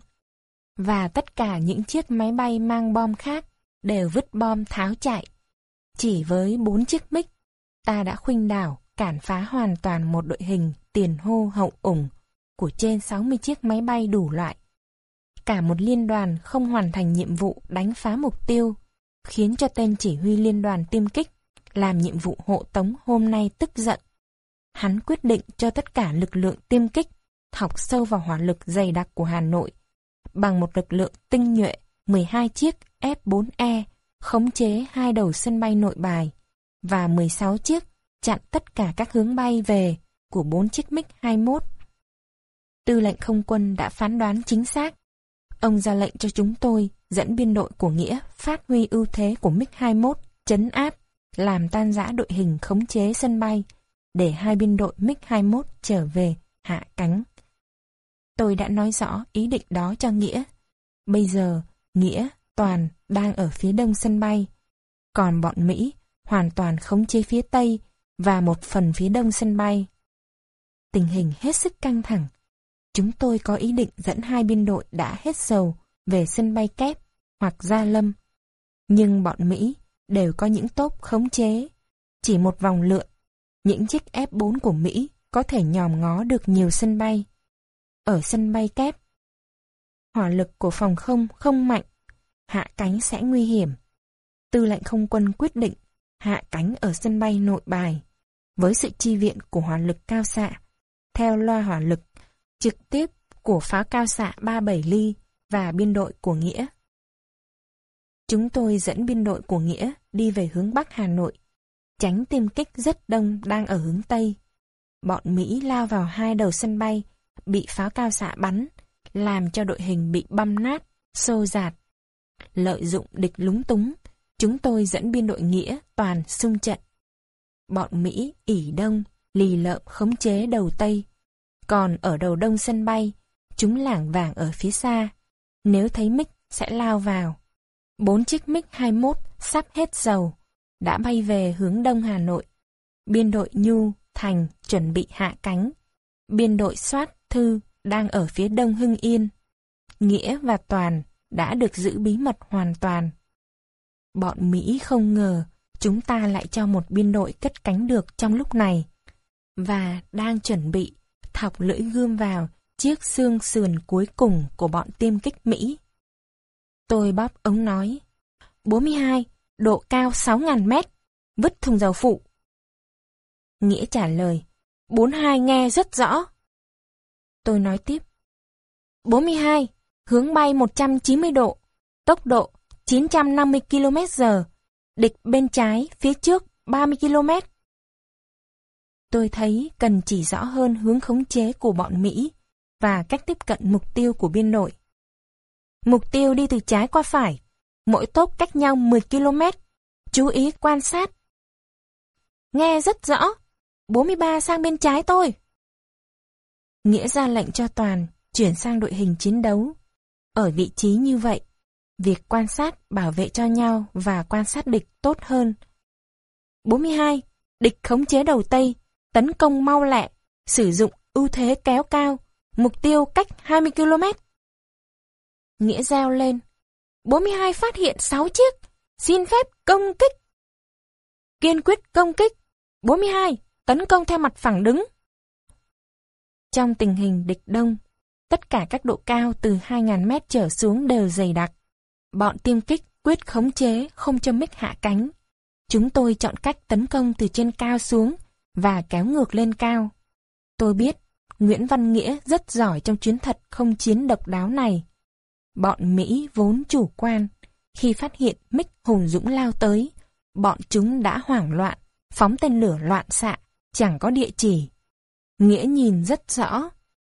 Và tất cả những chiếc máy bay mang bom khác đều vứt bom tháo chạy. Chỉ với bốn chiếc mic, ta đã khuynh đảo, cản phá hoàn toàn một đội hình tiền hô hậu ủng của trên 60 chiếc máy bay đủ loại. Cả một liên đoàn không hoàn thành nhiệm vụ đánh phá mục tiêu, khiến cho tên chỉ huy liên đoàn tiêm kích làm nhiệm vụ hộ tống hôm nay tức giận. Hắn quyết định cho tất cả lực lượng tiêm kích thọc sâu vào hỏa lực dày đặc của Hà Nội. Bằng một lực lượng tinh nhuệ 12 chiếc F-4E khống chế hai đầu sân bay nội bài và 16 chiếc chặn tất cả các hướng bay về của 4 chiếc MiG-21 Tư lệnh không quân đã phán đoán chính xác. Ông ra lệnh cho chúng tôi dẫn biên đội của Nghĩa phát huy ưu thế của MiG-21, chấn áp, làm tan rã đội hình khống chế sân bay, để hai biên đội MiG-21 trở về, hạ cánh. Tôi đã nói rõ ý định đó cho Nghĩa. Bây giờ, Nghĩa, Toàn đang ở phía đông sân bay, còn bọn Mỹ hoàn toàn khống chế phía tây và một phần phía đông sân bay. Tình hình hết sức căng thẳng, Chúng tôi có ý định dẫn hai biên đội đã hết dầu về sân bay kép hoặc Gia Lâm. Nhưng bọn Mỹ đều có những tốp khống chế. Chỉ một vòng lượn, những chiếc F-4 của Mỹ có thể nhòm ngó được nhiều sân bay. Ở sân bay kép, hỏa lực của phòng không không mạnh, hạ cánh sẽ nguy hiểm. Tư lệnh không quân quyết định hạ cánh ở sân bay nội bài với sự chi viện của hỏa lực cao xạ theo loa hỏa lực trực tiếp của pháo cao xạ 37 ly và biên đội của Nghĩa. Chúng tôi dẫn biên đội của Nghĩa đi về hướng Bắc Hà Nội, tránh tiêm kích rất đông đang ở hướng Tây. Bọn Mỹ lao vào hai đầu sân bay, bị pháo cao xạ bắn, làm cho đội hình bị băm nát, xô giạt. Lợi dụng địch lúng túng, chúng tôi dẫn biên đội Nghĩa toàn xung trận. Bọn Mỹ ỉ đông, lì lợm khống chế đầu Tây, còn ở đầu đông sân bay, chúng lảng vàng ở phía xa. Nếu thấy mic sẽ lao vào. Bốn chiếc mic 21 sắp hết dầu, đã bay về hướng đông Hà Nội. Biên đội Nhu, Thành chuẩn bị hạ cánh. Biên đội Soát, Thư đang ở phía đông Hưng Yên. Nghĩa và Toàn đã được giữ bí mật hoàn toàn. Bọn Mỹ không ngờ chúng ta lại cho một biên đội cất cánh được trong lúc này và đang chuẩn bị thọc lưỡi gươm vào chiếc xương sườn cuối cùng của bọn tiêm kích Mỹ. Tôi bóp ống nói, 42, độ cao 6.000 mét, vứt thùng dầu phụ. Nghĩa trả lời, 42 nghe rất rõ. Tôi nói tiếp. 42, hướng bay 190 độ, tốc độ 950 km giờ, địch bên trái, phía trước 30 km. Tôi thấy cần chỉ rõ hơn hướng khống chế của bọn Mỹ và cách tiếp cận mục tiêu của biên đội. Mục tiêu đi từ trái qua phải, mỗi tốp cách nhau 10 km. Chú ý quan sát. Nghe rất rõ, 43 sang bên trái tôi. Nghĩa ra lệnh cho Toàn chuyển sang đội hình chiến đấu. Ở vị trí như vậy, việc quan sát bảo vệ cho nhau và quan sát địch tốt hơn. 42. Địch khống chế đầu Tây, tấn công mau lẹ, sử dụng ưu thế kéo cao, mục tiêu cách 20 km. Nghĩa giao lên. 42 phát hiện 6 chiếc, xin phép công kích. Kiên quyết công kích. 42, tấn công theo mặt phẳng đứng. Trong tình hình địch đông, tất cả các độ cao từ 2.000 mét trở xuống đều dày đặc. Bọn tiêm kích quyết khống chế không cho mic hạ cánh. Chúng tôi chọn cách tấn công từ trên cao xuống và kéo ngược lên cao. Tôi biết Nguyễn Văn Nghĩa rất giỏi trong chuyến thật không chiến độc đáo này. Bọn Mỹ vốn chủ quan, khi phát hiện Mick hùng dũng lao tới, bọn chúng đã hoảng loạn, phóng tên lửa loạn xạ, chẳng có địa chỉ. Nghĩa nhìn rất rõ,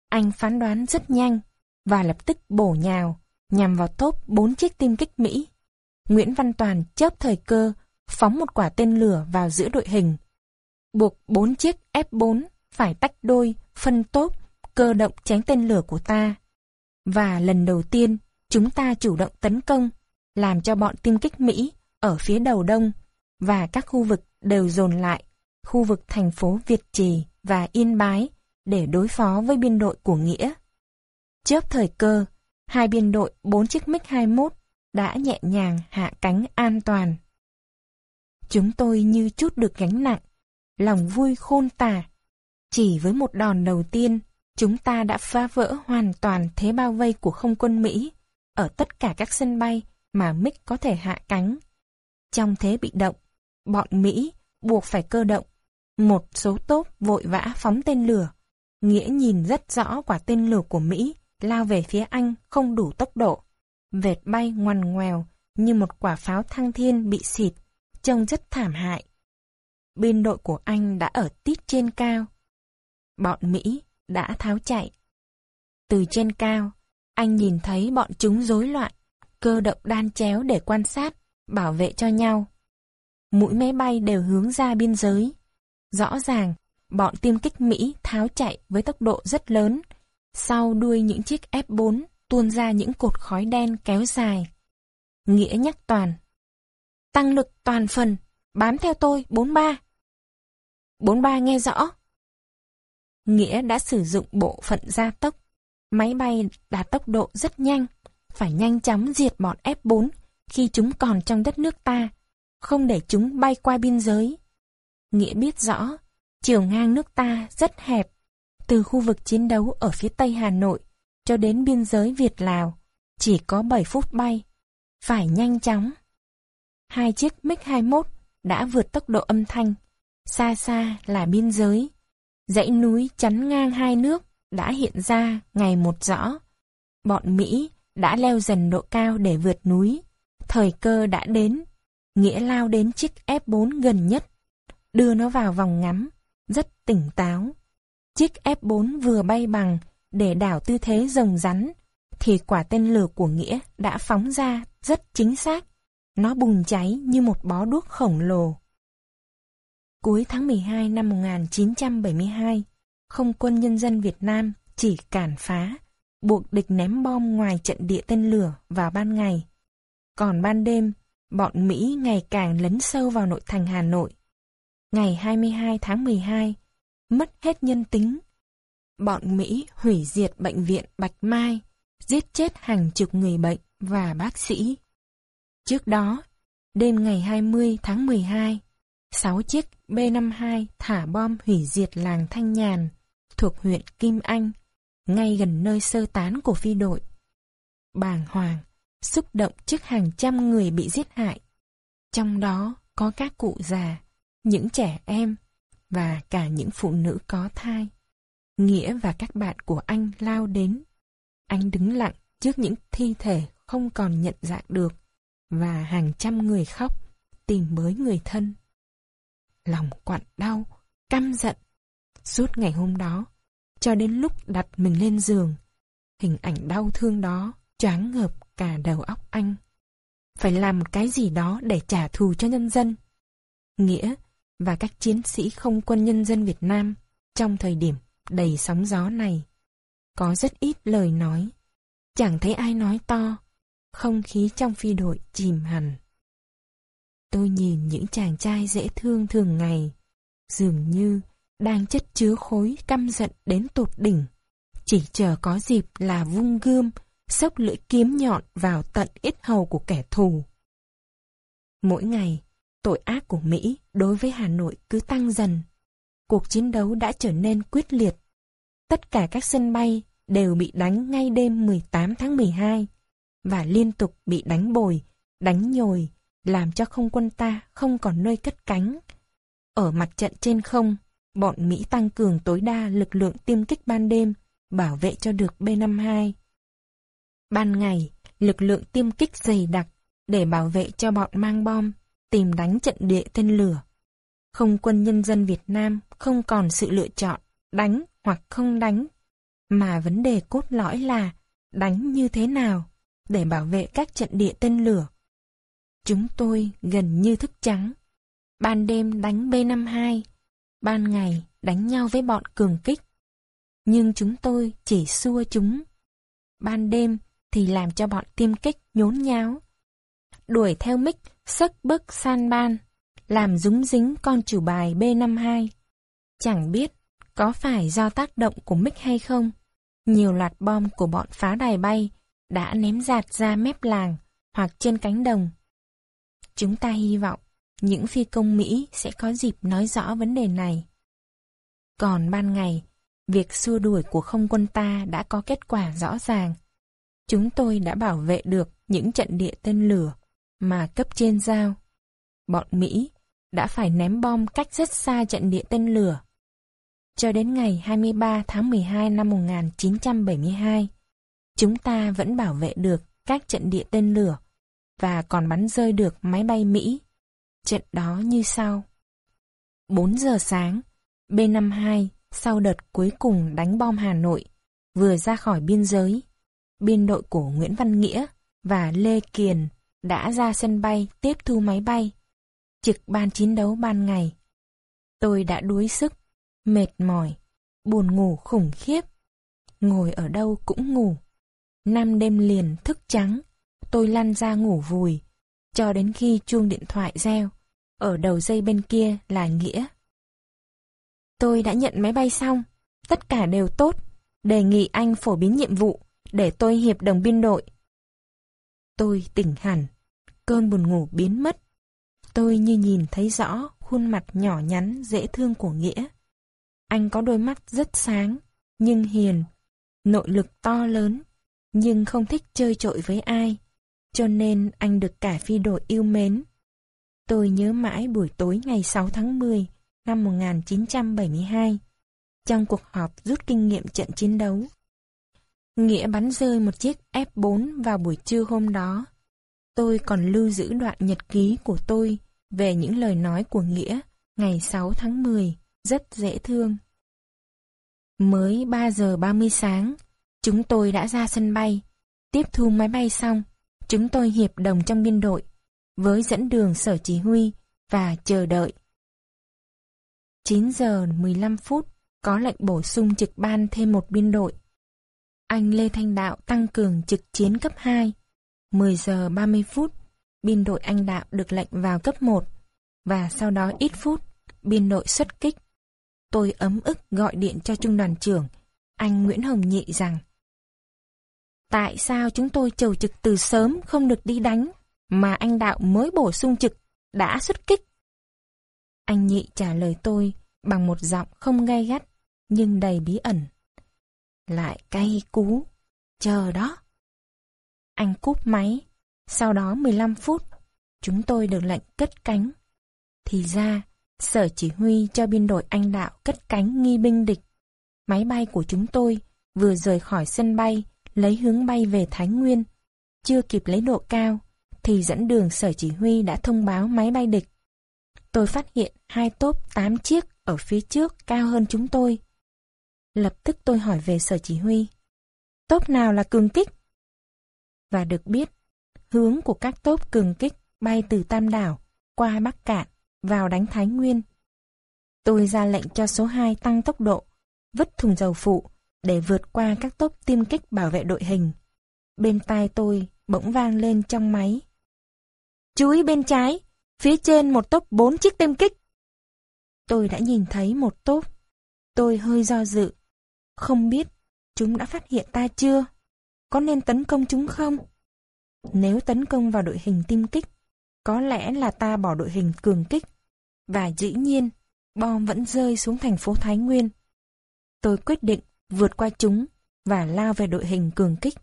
anh phán đoán rất nhanh và lập tức bổ nhào, nhằm vào tốp bốn chiếc tiêm kích Mỹ. Nguyễn Văn Toàn chớp thời cơ, phóng một quả tên lửa vào giữa đội hình. Buộc bốn chiếc F4 phải tách đôi, phân tốp, cơ động tránh tên lửa của ta. Và lần đầu tiên, chúng ta chủ động tấn công, làm cho bọn tiêm kích Mỹ ở phía đầu đông và các khu vực đều dồn lại, khu vực thành phố Việt Trì và Yên Bái để đối phó với biên đội của Nghĩa. Chớp thời cơ, hai biên đội bốn chiếc MiG-21 đã nhẹ nhàng hạ cánh an toàn. Chúng tôi như chút được gánh nặng, lòng vui khôn tả. Chỉ với một đòn đầu tiên, chúng ta đã phá vỡ hoàn toàn thế bao vây của không quân Mỹ ở tất cả các sân bay mà MiG có thể hạ cánh. Trong thế bị động, bọn Mỹ buộc phải cơ động. Một số tốp vội vã phóng tên lửa. Nghĩa nhìn rất rõ quả tên lửa của Mỹ lao về phía Anh không đủ tốc độ. Vệt bay ngoằn ngoèo như một quả pháo thăng thiên bị xịt, trông rất thảm hại. Biên đội của Anh đã ở tít trên cao. Bọn Mỹ đã tháo chạy. Từ trên cao, anh nhìn thấy bọn chúng rối loạn, cơ động đan chéo để quan sát, bảo vệ cho nhau. Mũi máy bay đều hướng ra biên giới. Rõ ràng, bọn tiêm kích Mỹ tháo chạy với tốc độ rất lớn. Sau đuôi những chiếc F4 tuôn ra những cột khói đen kéo dài. Nghĩa nhắc toàn. Tăng lực toàn phần, bám theo tôi 43. 43 nghe rõ. Nghĩa đã sử dụng bộ phận gia tốc Máy bay đạt tốc độ rất nhanh, phải nhanh chóng diệt bọn F4 khi chúng còn trong đất nước ta, không để chúng bay qua biên giới. Nghĩa biết rõ, chiều ngang nước ta rất hẹp, từ khu vực chiến đấu ở phía tây Hà Nội cho đến biên giới Việt-Lào, chỉ có 7 phút bay, phải nhanh chóng. Hai chiếc MiG-21 đã vượt tốc độ âm thanh, xa xa là biên giới, dãy núi chắn ngang hai nước, đã hiện ra ngày một rõ. Bọn Mỹ đã leo dần độ cao để vượt núi. Thời cơ đã đến. Nghĩa lao đến chiếc F4 gần nhất. Đưa nó vào vòng ngắm. Rất tỉnh táo. Chiếc F4 vừa bay bằng để đảo tư thế rồng rắn. Thì quả tên lửa của Nghĩa đã phóng ra rất chính xác. Nó bùng cháy như một bó đuốc khổng lồ. Cuối tháng 12 năm 1972, không quân nhân dân Việt Nam chỉ cản phá, buộc địch ném bom ngoài trận địa tên lửa vào ban ngày. Còn ban đêm, bọn Mỹ ngày càng lấn sâu vào nội thành Hà Nội. Ngày 22 tháng 12, mất hết nhân tính. Bọn Mỹ hủy diệt bệnh viện Bạch Mai, giết chết hàng chục người bệnh và bác sĩ. Trước đó, đêm ngày 20 tháng 12, 6 chiếc B-52 thả bom hủy diệt làng Thanh Nhàn, thuộc huyện Kim Anh, ngay gần nơi sơ tán của phi đội. Bàng hoàng, xúc động trước hàng trăm người bị giết hại. Trong đó có các cụ già, những trẻ em, và cả những phụ nữ có thai. Nghĩa và các bạn của anh lao đến. Anh đứng lặng trước những thi thể không còn nhận dạng được và hàng trăm người khóc tìm mới người thân. Lòng quặn đau, căm giận. Suốt ngày hôm đó, cho đến lúc đặt mình lên giường, hình ảnh đau thương đó choáng ngợp cả đầu óc anh. Phải làm cái gì đó để trả thù cho nhân dân. Nghĩa và các chiến sĩ không quân nhân dân Việt Nam trong thời điểm đầy sóng gió này. Có rất ít lời nói, chẳng thấy ai nói to, không khí trong phi đội chìm hẳn. Tôi nhìn những chàng trai dễ thương thường ngày, dường như đang chất chứa khối căm giận đến tột đỉnh, chỉ chờ có dịp là vung gươm, sốc lưỡi kiếm nhọn vào tận ít hầu của kẻ thù. Mỗi ngày, tội ác của Mỹ đối với Hà Nội cứ tăng dần. Cuộc chiến đấu đã trở nên quyết liệt. Tất cả các sân bay đều bị đánh ngay đêm 18 tháng 12 và liên tục bị đánh bồi, đánh nhồi, làm cho không quân ta không còn nơi cất cánh. Ở mặt trận trên không, bọn Mỹ tăng cường tối đa lực lượng tiêm kích ban đêm, bảo vệ cho được B-52. Ban ngày, lực lượng tiêm kích dày đặc để bảo vệ cho bọn mang bom, tìm đánh trận địa tên lửa. Không quân nhân dân Việt Nam không còn sự lựa chọn đánh hoặc không đánh, mà vấn đề cốt lõi là đánh như thế nào để bảo vệ các trận địa tên lửa. Chúng tôi gần như thức trắng. Ban đêm đánh B-52, ban ngày đánh nhau với bọn cường kích. Nhưng chúng tôi chỉ xua chúng. Ban đêm thì làm cho bọn tiêm kích nhốn nháo. Đuổi theo mic sức bức san ban, làm dúng dính con chủ bài B52. Chẳng biết có phải do tác động của mic hay không, nhiều loạt bom của bọn phá đài bay đã ném giạt ra mép làng hoặc trên cánh đồng. Chúng ta hy vọng những phi công Mỹ sẽ có dịp nói rõ vấn đề này. Còn ban ngày, việc xua đuổi của không quân ta đã có kết quả rõ ràng. Chúng tôi đã bảo vệ được những trận địa tên lửa mà cấp trên giao. Bọn Mỹ đã phải ném bom cách rất xa trận địa tên lửa. Cho đến ngày 23 tháng 12 năm 1972, chúng ta vẫn bảo vệ được các trận địa tên lửa và còn bắn rơi được máy bay Mỹ. Trận đó như sau. 4 giờ sáng, B-52 sau đợt cuối cùng đánh bom Hà Nội vừa ra khỏi biên giới. Biên đội của Nguyễn Văn Nghĩa và Lê Kiền đã ra sân bay tiếp thu máy bay, trực ban chiến đấu ban ngày. Tôi đã đuối sức, mệt mỏi, buồn ngủ khủng khiếp. Ngồi ở đâu cũng ngủ. Năm đêm liền thức trắng, tôi lăn ra ngủ vùi, cho đến khi chuông điện thoại reo. Ở đầu dây bên kia là Nghĩa. Tôi đã nhận máy bay xong, tất cả đều tốt. Đề nghị anh phổ biến nhiệm vụ, để tôi hiệp đồng biên đội. Tôi tỉnh hẳn, cơn buồn ngủ biến mất. Tôi như nhìn thấy rõ khuôn mặt nhỏ nhắn dễ thương của Nghĩa. Anh có đôi mắt rất sáng, nhưng hiền, nội lực to lớn, nhưng không thích chơi trội với ai, cho nên anh được cả phi đội yêu mến. Tôi nhớ mãi buổi tối ngày 6 tháng 10 năm 1972, trong cuộc họp rút kinh nghiệm trận chiến đấu. Nghĩa bắn rơi một chiếc F4 vào buổi trưa hôm đó. Tôi còn lưu giữ đoạn nhật ký của tôi về những lời nói của Nghĩa ngày 6 tháng 10, rất dễ thương. Mới 3 giờ 30 sáng, chúng tôi đã ra sân bay. Tiếp thu máy bay xong, chúng tôi hiệp đồng trong biên đội, với dẫn đường sở chỉ huy và chờ đợi. 9 giờ 15 phút, có lệnh bổ sung trực ban thêm một biên đội. Anh Lê Thanh Đạo tăng cường trực chiến cấp 2. 10 giờ 30 phút, biên đội anh Đạo được lệnh vào cấp 1, và sau đó ít phút, biên đội xuất kích. Tôi ấm ức gọi điện cho trung đoàn trưởng, anh Nguyễn Hồng Nhị rằng Tại sao chúng tôi chầu trực từ sớm không được đi đánh, mà anh Đạo mới bổ sung trực, đã xuất kích? Anh Nhị trả lời tôi bằng một giọng không gay gắt, nhưng đầy bí ẩn. Lại cay cú, chờ đó. Anh cúp máy, sau đó 15 phút, chúng tôi được lệnh cất cánh. Thì ra, Sở chỉ huy cho biên đội anh đạo cất cánh nghi binh địch. Máy bay của chúng tôi vừa rời khỏi sân bay, lấy hướng bay về Thái Nguyên. Chưa kịp lấy độ cao, thì dẫn đường sở chỉ huy đã thông báo máy bay địch. Tôi phát hiện hai tốp 8 chiếc ở phía trước cao hơn chúng tôi. Lập tức tôi hỏi về sở chỉ huy. Tốp nào là cường kích? Và được biết, hướng của các tốp cường kích bay từ Tam Đảo qua Bắc Cạn vào đánh Thái Nguyên. Tôi ra lệnh cho số 2 tăng tốc độ, vứt thùng dầu phụ để vượt qua các tốp tiêm kích bảo vệ đội hình. Bên tai tôi bỗng vang lên trong máy. Chú ý bên trái, phía trên một tốp bốn chiếc tiêm kích. Tôi đã nhìn thấy một tốp. Tôi hơi do dự. Không biết chúng đã phát hiện ta chưa? Có nên tấn công chúng không? Nếu tấn công vào đội hình tiêm kích, có lẽ là ta bỏ đội hình cường kích. Và dĩ nhiên, bom vẫn rơi xuống thành phố Thái Nguyên. Tôi quyết định vượt qua chúng và lao về đội hình cường kích.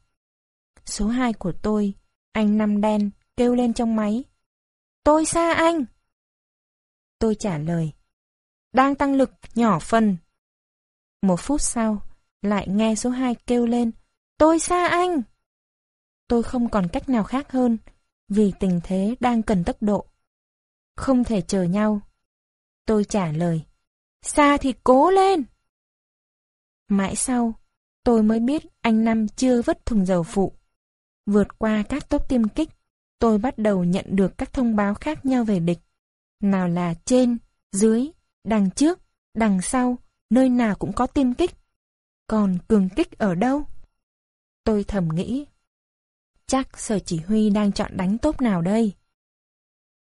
Số 2 của tôi, anh Năm Đen, kêu lên trong máy. Tôi xa anh. Tôi trả lời. Đang tăng lực, nhỏ phần. Một phút sau, lại nghe số 2 kêu lên. Tôi xa anh. Tôi không còn cách nào khác hơn, vì tình thế đang cần tốc độ. Không thể chờ nhau. Tôi trả lời. Xa thì cố lên. Mãi sau, tôi mới biết anh Năm chưa vứt thùng dầu phụ. Vượt qua các tốp tiêm kích, tôi bắt đầu nhận được các thông báo khác nhau về địch. Nào là trên, dưới, đằng trước, đằng sau, nơi nào cũng có tiêm kích. Còn cường kích ở đâu? Tôi thầm nghĩ. Chắc sở chỉ huy đang chọn đánh tốt nào đây?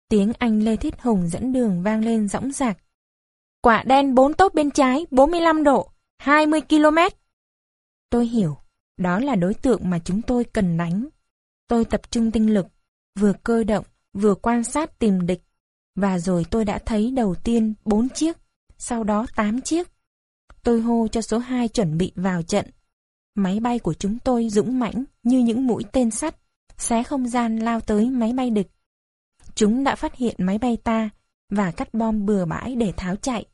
Tiếng anh Lê Thiết Hùng dẫn đường vang lên rõng rạc. Quả đen bốn tốt bên trái, 45 độ, 20 km. Tôi hiểu, đó là đối tượng mà chúng tôi cần đánh. Tôi tập trung tinh lực, vừa cơ động, vừa quan sát tìm địch. Và rồi tôi đã thấy đầu tiên 4 chiếc, sau đó 8 chiếc. Tôi hô cho số 2 chuẩn bị vào trận. Máy bay của chúng tôi dũng mãnh như những mũi tên sắt, xé không gian lao tới máy bay địch. Chúng đã phát hiện máy bay ta và cắt bom bừa bãi để tháo chạy.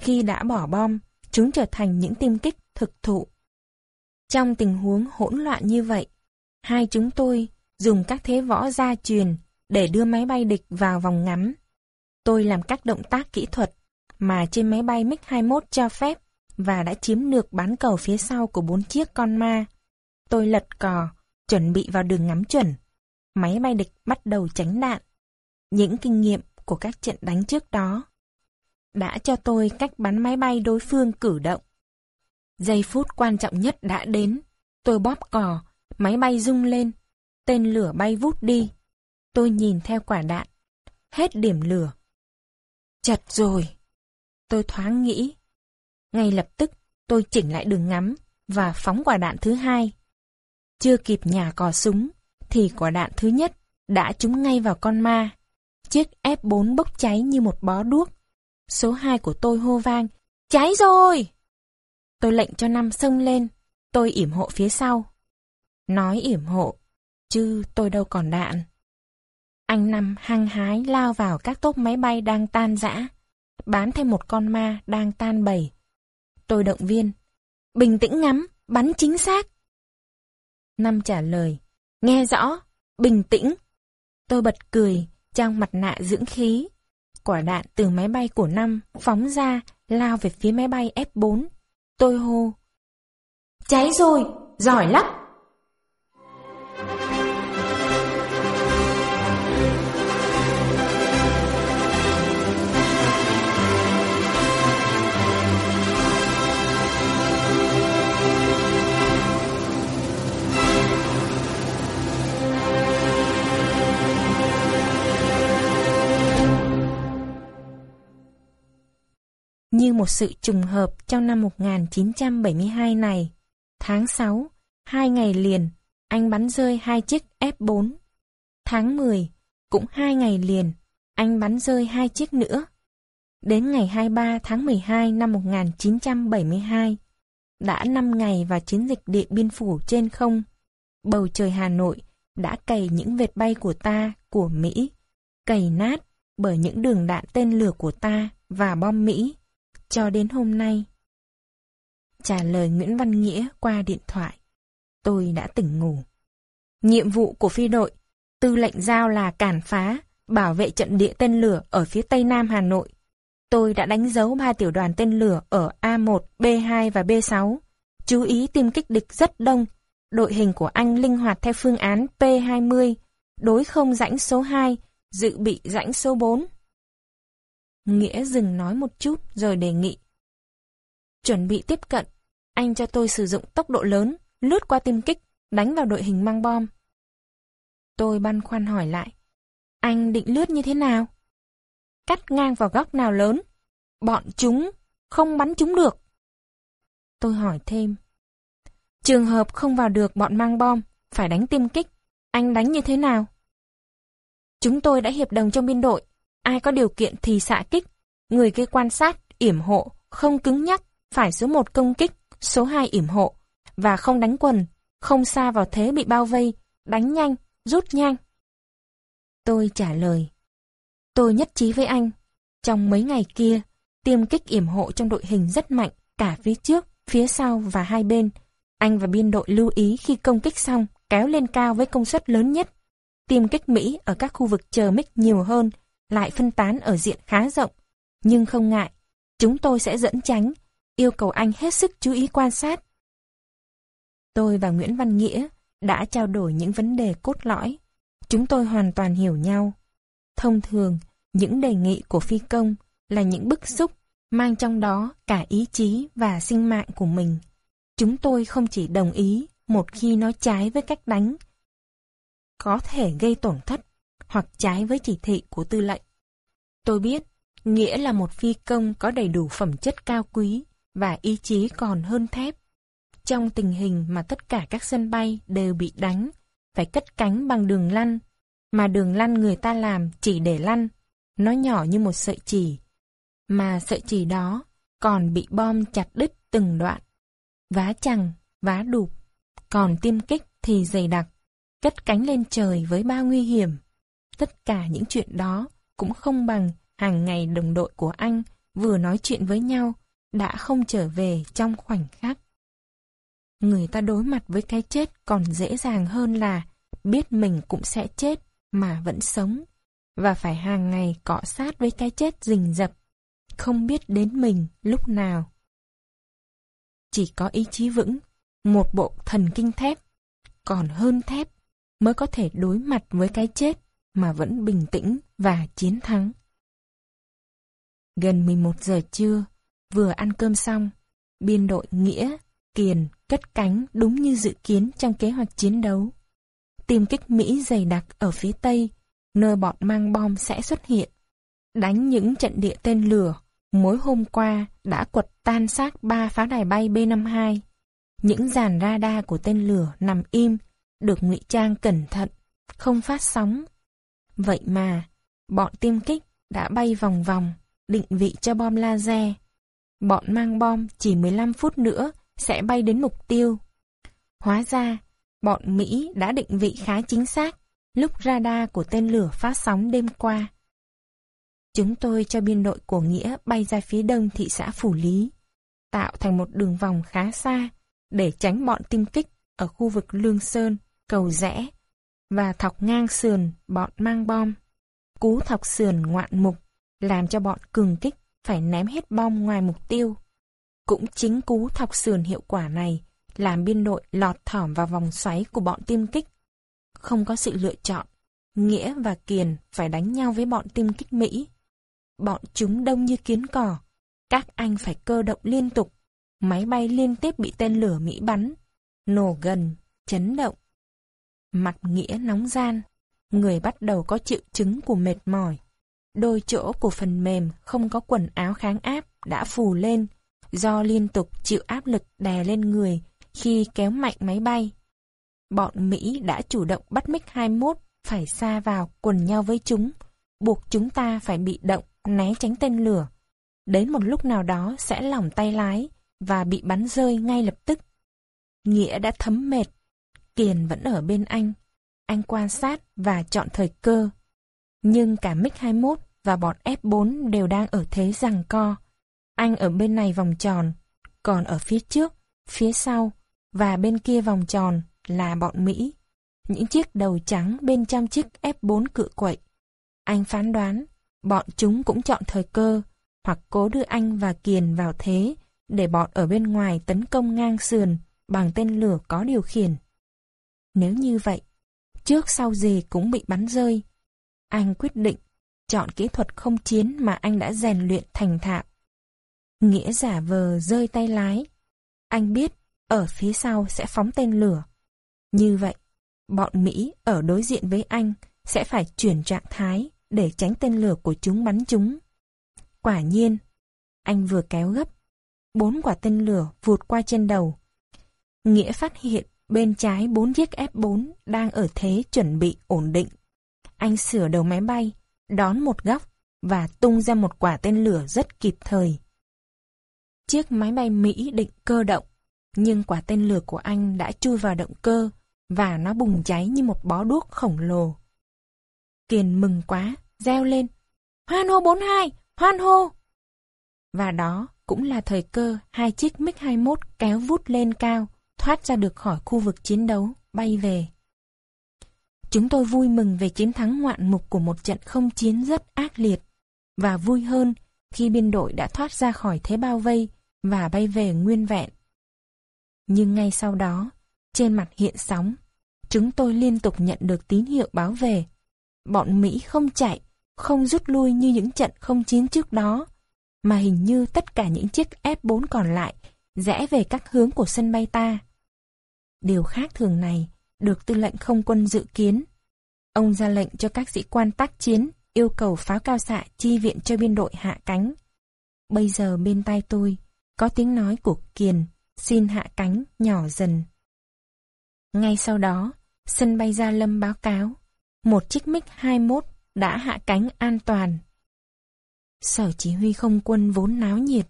Khi đã bỏ bom, chúng trở thành những tiêm kích thực thụ. Trong tình huống hỗn loạn như vậy, hai chúng tôi dùng các thế võ gia truyền để đưa máy bay địch vào vòng ngắm. Tôi làm các động tác kỹ thuật mà trên máy bay MiG-21 cho phép và đã chiếm được bán cầu phía sau của bốn chiếc con ma. Tôi lật cò, chuẩn bị vào đường ngắm chuẩn. Máy bay địch bắt đầu tránh đạn. Những kinh nghiệm của các trận đánh trước đó đã cho tôi cách bắn máy bay đối phương cử động. Giây phút quan trọng nhất đã đến. Tôi bóp cò, máy bay rung lên, tên lửa bay vút đi. Tôi nhìn theo quả đạn. Hết điểm lửa. Chật rồi. Tôi thoáng nghĩ. Ngay lập tức, tôi chỉnh lại đường ngắm và phóng quả đạn thứ hai. Chưa kịp nhả cò súng, thì quả đạn thứ nhất đã trúng ngay vào con ma. Chiếc F4 bốc cháy như một bó đuốc. Số 2 của tôi hô vang, cháy rồi! Tôi lệnh cho năm sông lên, tôi yểm hộ phía sau. Nói yểm hộ, chứ tôi đâu còn đạn. Anh Năm hăng hái lao vào các tốp máy bay đang tan rã, bán thêm một con ma đang tan bầy. Tôi động viên, bình tĩnh ngắm, bắn chính xác. Năm trả lời, nghe rõ, bình tĩnh. Tôi bật cười, trang mặt nạ dưỡng khí. Quả đạn từ máy bay của năm phóng ra, lao về phía máy bay F4. Tôi hô. Cháy rồi, giỏi lắm. Như một sự trùng hợp trong năm 1972 này, tháng 6, hai ngày liền, anh bắn rơi hai chiếc F4. Tháng 10, cũng hai ngày liền, anh bắn rơi hai chiếc nữa. Đến ngày 23 tháng 12 năm 1972, đã 5 ngày và chiến dịch Điện Biên Phủ trên không, bầu trời Hà Nội đã cày những vệt bay của ta, của Mỹ, cày nát bởi những đường đạn tên lửa của ta và bom Mỹ cho đến hôm nay. Trả lời Nguyễn Văn Nghĩa qua điện thoại. Tôi đã tỉnh ngủ. Nhiệm vụ của phi đội, tư lệnh giao là cản phá, bảo vệ trận địa tên lửa ở phía tây nam Hà Nội. Tôi đã đánh dấu ba tiểu đoàn tên lửa ở A1, B2 và B6. Chú ý tìm kích địch rất đông. Đội hình của anh linh hoạt theo phương án P20, đối không rãnh số 2, dự bị rãnh số 4. Nghĩa dừng nói một chút rồi đề nghị. Chuẩn bị tiếp cận, anh cho tôi sử dụng tốc độ lớn, lướt qua tiêm kích, đánh vào đội hình mang bom. Tôi băn khoăn hỏi lại. Anh định lướt như thế nào? Cắt ngang vào góc nào lớn? Bọn chúng không bắn chúng được. Tôi hỏi thêm. Trường hợp không vào được bọn mang bom, phải đánh tiêm kích. Anh đánh như thế nào? Chúng tôi đã hiệp đồng trong biên đội. Ai có điều kiện thì xạ kích. Người gây quan sát, yểm hộ, không cứng nhắc, phải số 1 công kích, số 2 yểm hộ, và không đánh quần, không xa vào thế bị bao vây, đánh nhanh, rút nhanh. Tôi trả lời. Tôi nhất trí với anh. Trong mấy ngày kia, tiêm kích yểm hộ trong đội hình rất mạnh, cả phía trước, phía sau và hai bên. Anh và biên đội lưu ý khi công kích xong, kéo lên cao với công suất lớn nhất. Tiêm kích Mỹ ở các khu vực chờ mic nhiều hơn, lại phân tán ở diện khá rộng. Nhưng không ngại, chúng tôi sẽ dẫn tránh, yêu cầu anh hết sức chú ý quan sát. Tôi và Nguyễn Văn Nghĩa đã trao đổi những vấn đề cốt lõi. Chúng tôi hoàn toàn hiểu nhau. Thông thường, những đề nghị của phi công là những bức xúc mang trong đó cả ý chí và sinh mạng của mình. Chúng tôi không chỉ đồng ý một khi nó trái với cách đánh, có thể gây tổn thất hoặc trái với chỉ thị của tư lệnh. Tôi biết, Nghĩa là một phi công có đầy đủ phẩm chất cao quý và ý chí còn hơn thép. Trong tình hình mà tất cả các sân bay đều bị đánh, phải cất cánh bằng đường lăn, mà đường lăn người ta làm chỉ để lăn, nó nhỏ như một sợi chỉ, mà sợi chỉ đó còn bị bom chặt đứt từng đoạn, vá chằng, vá đục, còn tiêm kích thì dày đặc, cất cánh lên trời với bao nguy hiểm. Tất cả những chuyện đó cũng không bằng hàng ngày đồng đội của anh vừa nói chuyện với nhau đã không trở về trong khoảnh khắc. Người ta đối mặt với cái chết còn dễ dàng hơn là biết mình cũng sẽ chết mà vẫn sống và phải hàng ngày cọ sát với cái chết rình rập, không biết đến mình lúc nào. Chỉ có ý chí vững, một bộ thần kinh thép, còn hơn thép, mới có thể đối mặt với cái chết mà vẫn bình tĩnh và chiến thắng. Gần 11 giờ trưa, vừa ăn cơm xong, biên đội Nghĩa, Kiền cất cánh đúng như dự kiến trong kế hoạch chiến đấu. tìm kích Mỹ dày đặc ở phía Tây, nơi bọn mang bom sẽ xuất hiện. Đánh những trận địa tên lửa, Mối hôm qua đã quật tan xác ba pháo đài bay B-52. Những dàn radar của tên lửa nằm im, được ngụy trang cẩn thận, không phát sóng. Vậy mà, bọn tiêm kích đã bay vòng vòng, định vị cho bom laser. Bọn mang bom chỉ 15 phút nữa sẽ bay đến mục tiêu. Hóa ra, bọn Mỹ đã định vị khá chính xác lúc radar của tên lửa phát sóng đêm qua. Chúng tôi cho biên đội của Nghĩa bay ra phía đông thị xã Phủ Lý, tạo thành một đường vòng khá xa để tránh bọn tiêm kích ở khu vực Lương Sơn, Cầu Rẽ và thọc ngang sườn bọn mang bom. Cú thọc sườn ngoạn mục làm cho bọn cường kích phải ném hết bom ngoài mục tiêu. Cũng chính cú thọc sườn hiệu quả này làm biên đội lọt thỏm vào vòng xoáy của bọn tiêm kích. Không có sự lựa chọn, Nghĩa và Kiền phải đánh nhau với bọn tiêm kích Mỹ. Bọn chúng đông như kiến cỏ, các anh phải cơ động liên tục, máy bay liên tiếp bị tên lửa Mỹ bắn, nổ gần, chấn động. Mặt Nghĩa nóng gian, người bắt đầu có triệu chứng của mệt mỏi. Đôi chỗ của phần mềm không có quần áo kháng áp đã phù lên, do liên tục chịu áp lực đè lên người khi kéo mạnh máy bay. Bọn Mỹ đã chủ động bắt MiG-21 phải xa vào quần nhau với chúng, buộc chúng ta phải bị động, né tránh tên lửa. Đến một lúc nào đó sẽ lỏng tay lái và bị bắn rơi ngay lập tức. Nghĩa đã thấm mệt. Kiền vẫn ở bên anh. Anh quan sát và chọn thời cơ. Nhưng cả MiG-21 và bọn F4 đều đang ở thế rằng co. Anh ở bên này vòng tròn, còn ở phía trước, phía sau và bên kia vòng tròn là bọn Mỹ. Những chiếc đầu trắng bên trong chiếc F4 cự quậy. Anh phán đoán, bọn chúng cũng chọn thời cơ, hoặc cố đưa anh và Kiền vào thế, để bọn ở bên ngoài tấn công ngang sườn bằng tên lửa có điều khiển. Nếu như vậy, trước sau gì cũng bị bắn rơi. Anh quyết định chọn kỹ thuật không chiến mà anh đã rèn luyện thành thạo. Nghĩa giả vờ rơi tay lái. Anh biết ở phía sau sẽ phóng tên lửa. Như vậy, bọn Mỹ ở đối diện với anh sẽ phải chuyển trạng thái để tránh tên lửa của chúng bắn chúng. Quả nhiên, anh vừa kéo gấp, bốn quả tên lửa vụt qua trên đầu. Nghĩa phát hiện bên trái bốn chiếc F4 đang ở thế chuẩn bị ổn định. Anh sửa đầu máy bay, đón một góc và tung ra một quả tên lửa rất kịp thời. Chiếc máy bay Mỹ định cơ động, nhưng quả tên lửa của anh đã chui vào động cơ và nó bùng cháy như một bó đuốc khổng lồ. Kiền mừng quá, reo lên. Hoan hô 42, hoan hô! Và đó cũng là thời cơ hai chiếc MiG-21 kéo vút lên cao, thoát ra được khỏi khu vực chiến đấu, bay về. Chúng tôi vui mừng về chiến thắng ngoạn mục của một trận không chiến rất ác liệt, và vui hơn khi biên đội đã thoát ra khỏi thế bao vây và bay về nguyên vẹn. Nhưng ngay sau đó, trên mặt hiện sóng, chúng tôi liên tục nhận được tín hiệu báo về. Bọn Mỹ không chạy, không rút lui như những trận không chiến trước đó, mà hình như tất cả những chiếc F-4 còn lại rẽ về các hướng của sân bay ta. Điều khác thường này được tư lệnh không quân dự kiến. Ông ra lệnh cho các sĩ quan tác chiến yêu cầu pháo cao xạ chi viện cho biên đội hạ cánh. Bây giờ bên tai tôi có tiếng nói của Kiền xin hạ cánh nhỏ dần. Ngay sau đó, sân bay Gia Lâm báo cáo một chiếc MiG-21 đã hạ cánh an toàn. Sở chỉ huy không quân vốn náo nhiệt,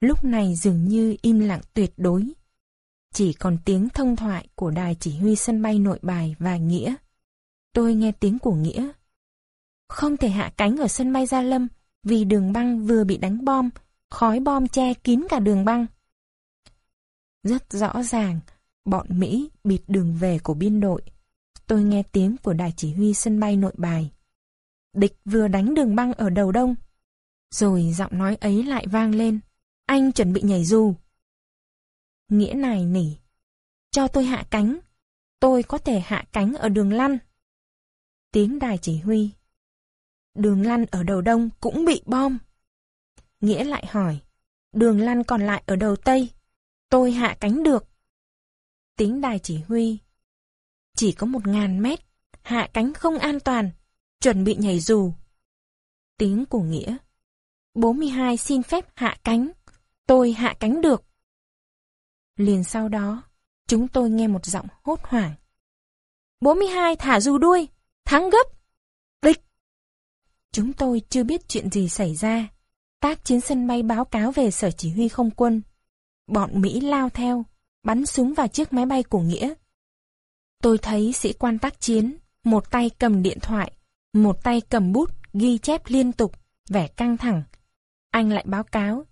lúc này dường như im lặng tuyệt đối. Chỉ còn tiếng thông thoại của đài chỉ huy sân bay nội bài và Nghĩa. Tôi nghe tiếng của Nghĩa. Không thể hạ cánh ở sân bay Gia Lâm vì đường băng vừa bị đánh bom, khói bom che kín cả đường băng. Rất rõ ràng, bọn Mỹ bịt đường về của biên đội. Tôi nghe tiếng của đài chỉ huy sân bay nội bài. Địch vừa đánh đường băng ở đầu đông. Rồi giọng nói ấy lại vang lên. Anh chuẩn bị nhảy dù. Nghĩa này nỉ. Cho tôi hạ cánh. Tôi có thể hạ cánh ở đường lăn. Tiếng đài chỉ huy. Đường lăn ở đầu đông cũng bị bom. Nghĩa lại hỏi. Đường lăn còn lại ở đầu tây. Tôi hạ cánh được. Tiếng đài chỉ huy. Chỉ có một ngàn mét. Hạ cánh không an toàn. Chuẩn bị nhảy dù. Tiếng của Nghĩa. 42 xin phép hạ cánh. Tôi hạ cánh được. Liền sau đó, chúng tôi nghe một giọng hốt hoảng. 42 thả dù đuôi, thắng gấp. Địch! Chúng tôi chưa biết chuyện gì xảy ra. Tác chiến sân bay báo cáo về sở chỉ huy không quân. Bọn Mỹ lao theo, bắn súng vào chiếc máy bay của Nghĩa. Tôi thấy sĩ quan tác chiến, một tay cầm điện thoại, một tay cầm bút, ghi chép liên tục, vẻ căng thẳng. Anh lại báo cáo,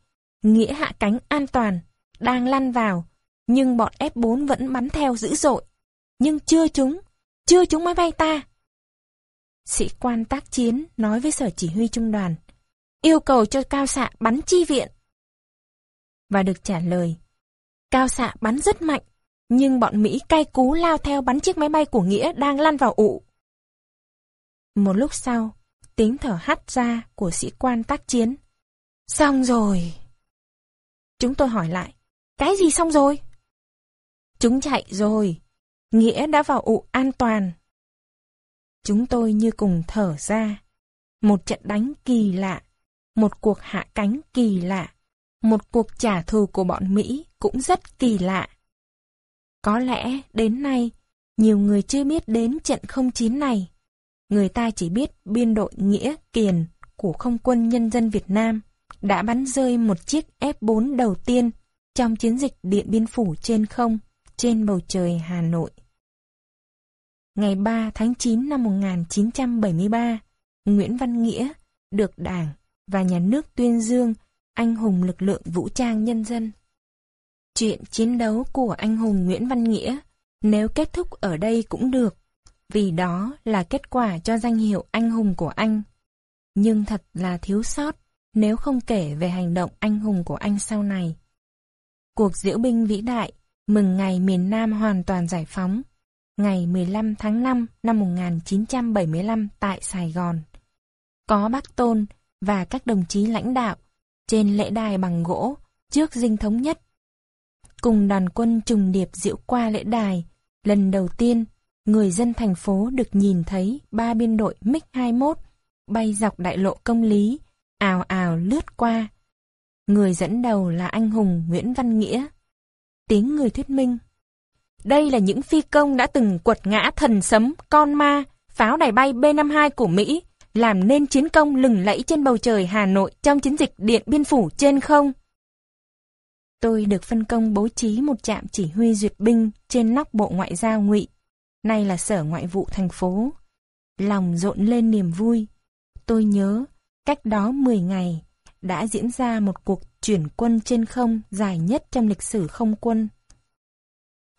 Nghĩa hạ cánh an toàn, đang lăn vào, nhưng bọn F4 vẫn bắn theo dữ dội. Nhưng chưa chúng, chưa chúng máy bay ta. Sĩ quan tác chiến nói với sở chỉ huy trung đoàn, yêu cầu cho cao xạ bắn chi viện. Và được trả lời, cao xạ bắn rất mạnh, nhưng bọn Mỹ cay cú lao theo bắn chiếc máy bay của Nghĩa đang lăn vào ụ. Một lúc sau, tiếng thở hắt ra của sĩ quan tác chiến. Xong rồi. Chúng tôi hỏi lại, cái gì xong rồi? Chúng chạy rồi. Nghĩa đã vào ụ an toàn. Chúng tôi như cùng thở ra. Một trận đánh kỳ lạ. Một cuộc hạ cánh kỳ lạ. Một cuộc trả thù của bọn Mỹ cũng rất kỳ lạ. Có lẽ đến nay, nhiều người chưa biết đến trận không chín này. Người ta chỉ biết biên đội Nghĩa Kiền của không quân nhân dân Việt Nam đã bắn rơi một chiếc F-4 đầu tiên trong chiến dịch Điện Biên Phủ trên không trên bầu trời Hà Nội. Ngày 3 tháng 9 năm 1973, Nguyễn Văn Nghĩa được Đảng và Nhà nước tuyên dương anh hùng lực lượng vũ trang nhân dân. Chuyện chiến đấu của anh hùng Nguyễn Văn Nghĩa nếu kết thúc ở đây cũng được, vì đó là kết quả cho danh hiệu anh hùng của anh. Nhưng thật là thiếu sót nếu không kể về hành động anh hùng của anh sau này. Cuộc diễu binh vĩ đại mừng ngày miền Nam hoàn toàn giải phóng, ngày 15 tháng 5 năm 1975 tại Sài Gòn. Có bác Tôn và các đồng chí lãnh đạo trên lễ đài bằng gỗ trước dinh thống nhất. Cùng đoàn quân trùng điệp diễu qua lễ đài, lần đầu tiên người dân thành phố được nhìn thấy ba biên đội MiG-21 bay dọc đại lộ công lý, ào ào lướt qua. Người dẫn đầu là anh hùng Nguyễn Văn Nghĩa. Tiếng người thuyết minh. Đây là những phi công đã từng quật ngã thần sấm, con ma, pháo đài bay B-52 của Mỹ, làm nên chiến công lừng lẫy trên bầu trời Hà Nội trong chiến dịch Điện Biên Phủ trên không. Tôi được phân công bố trí một trạm chỉ huy duyệt binh trên nóc Bộ Ngoại giao ngụy, nay là Sở Ngoại vụ thành phố. Lòng rộn lên niềm vui. Tôi nhớ, cách đó 10 ngày, đã diễn ra một cuộc chuyển quân trên không dài nhất trong lịch sử không quân.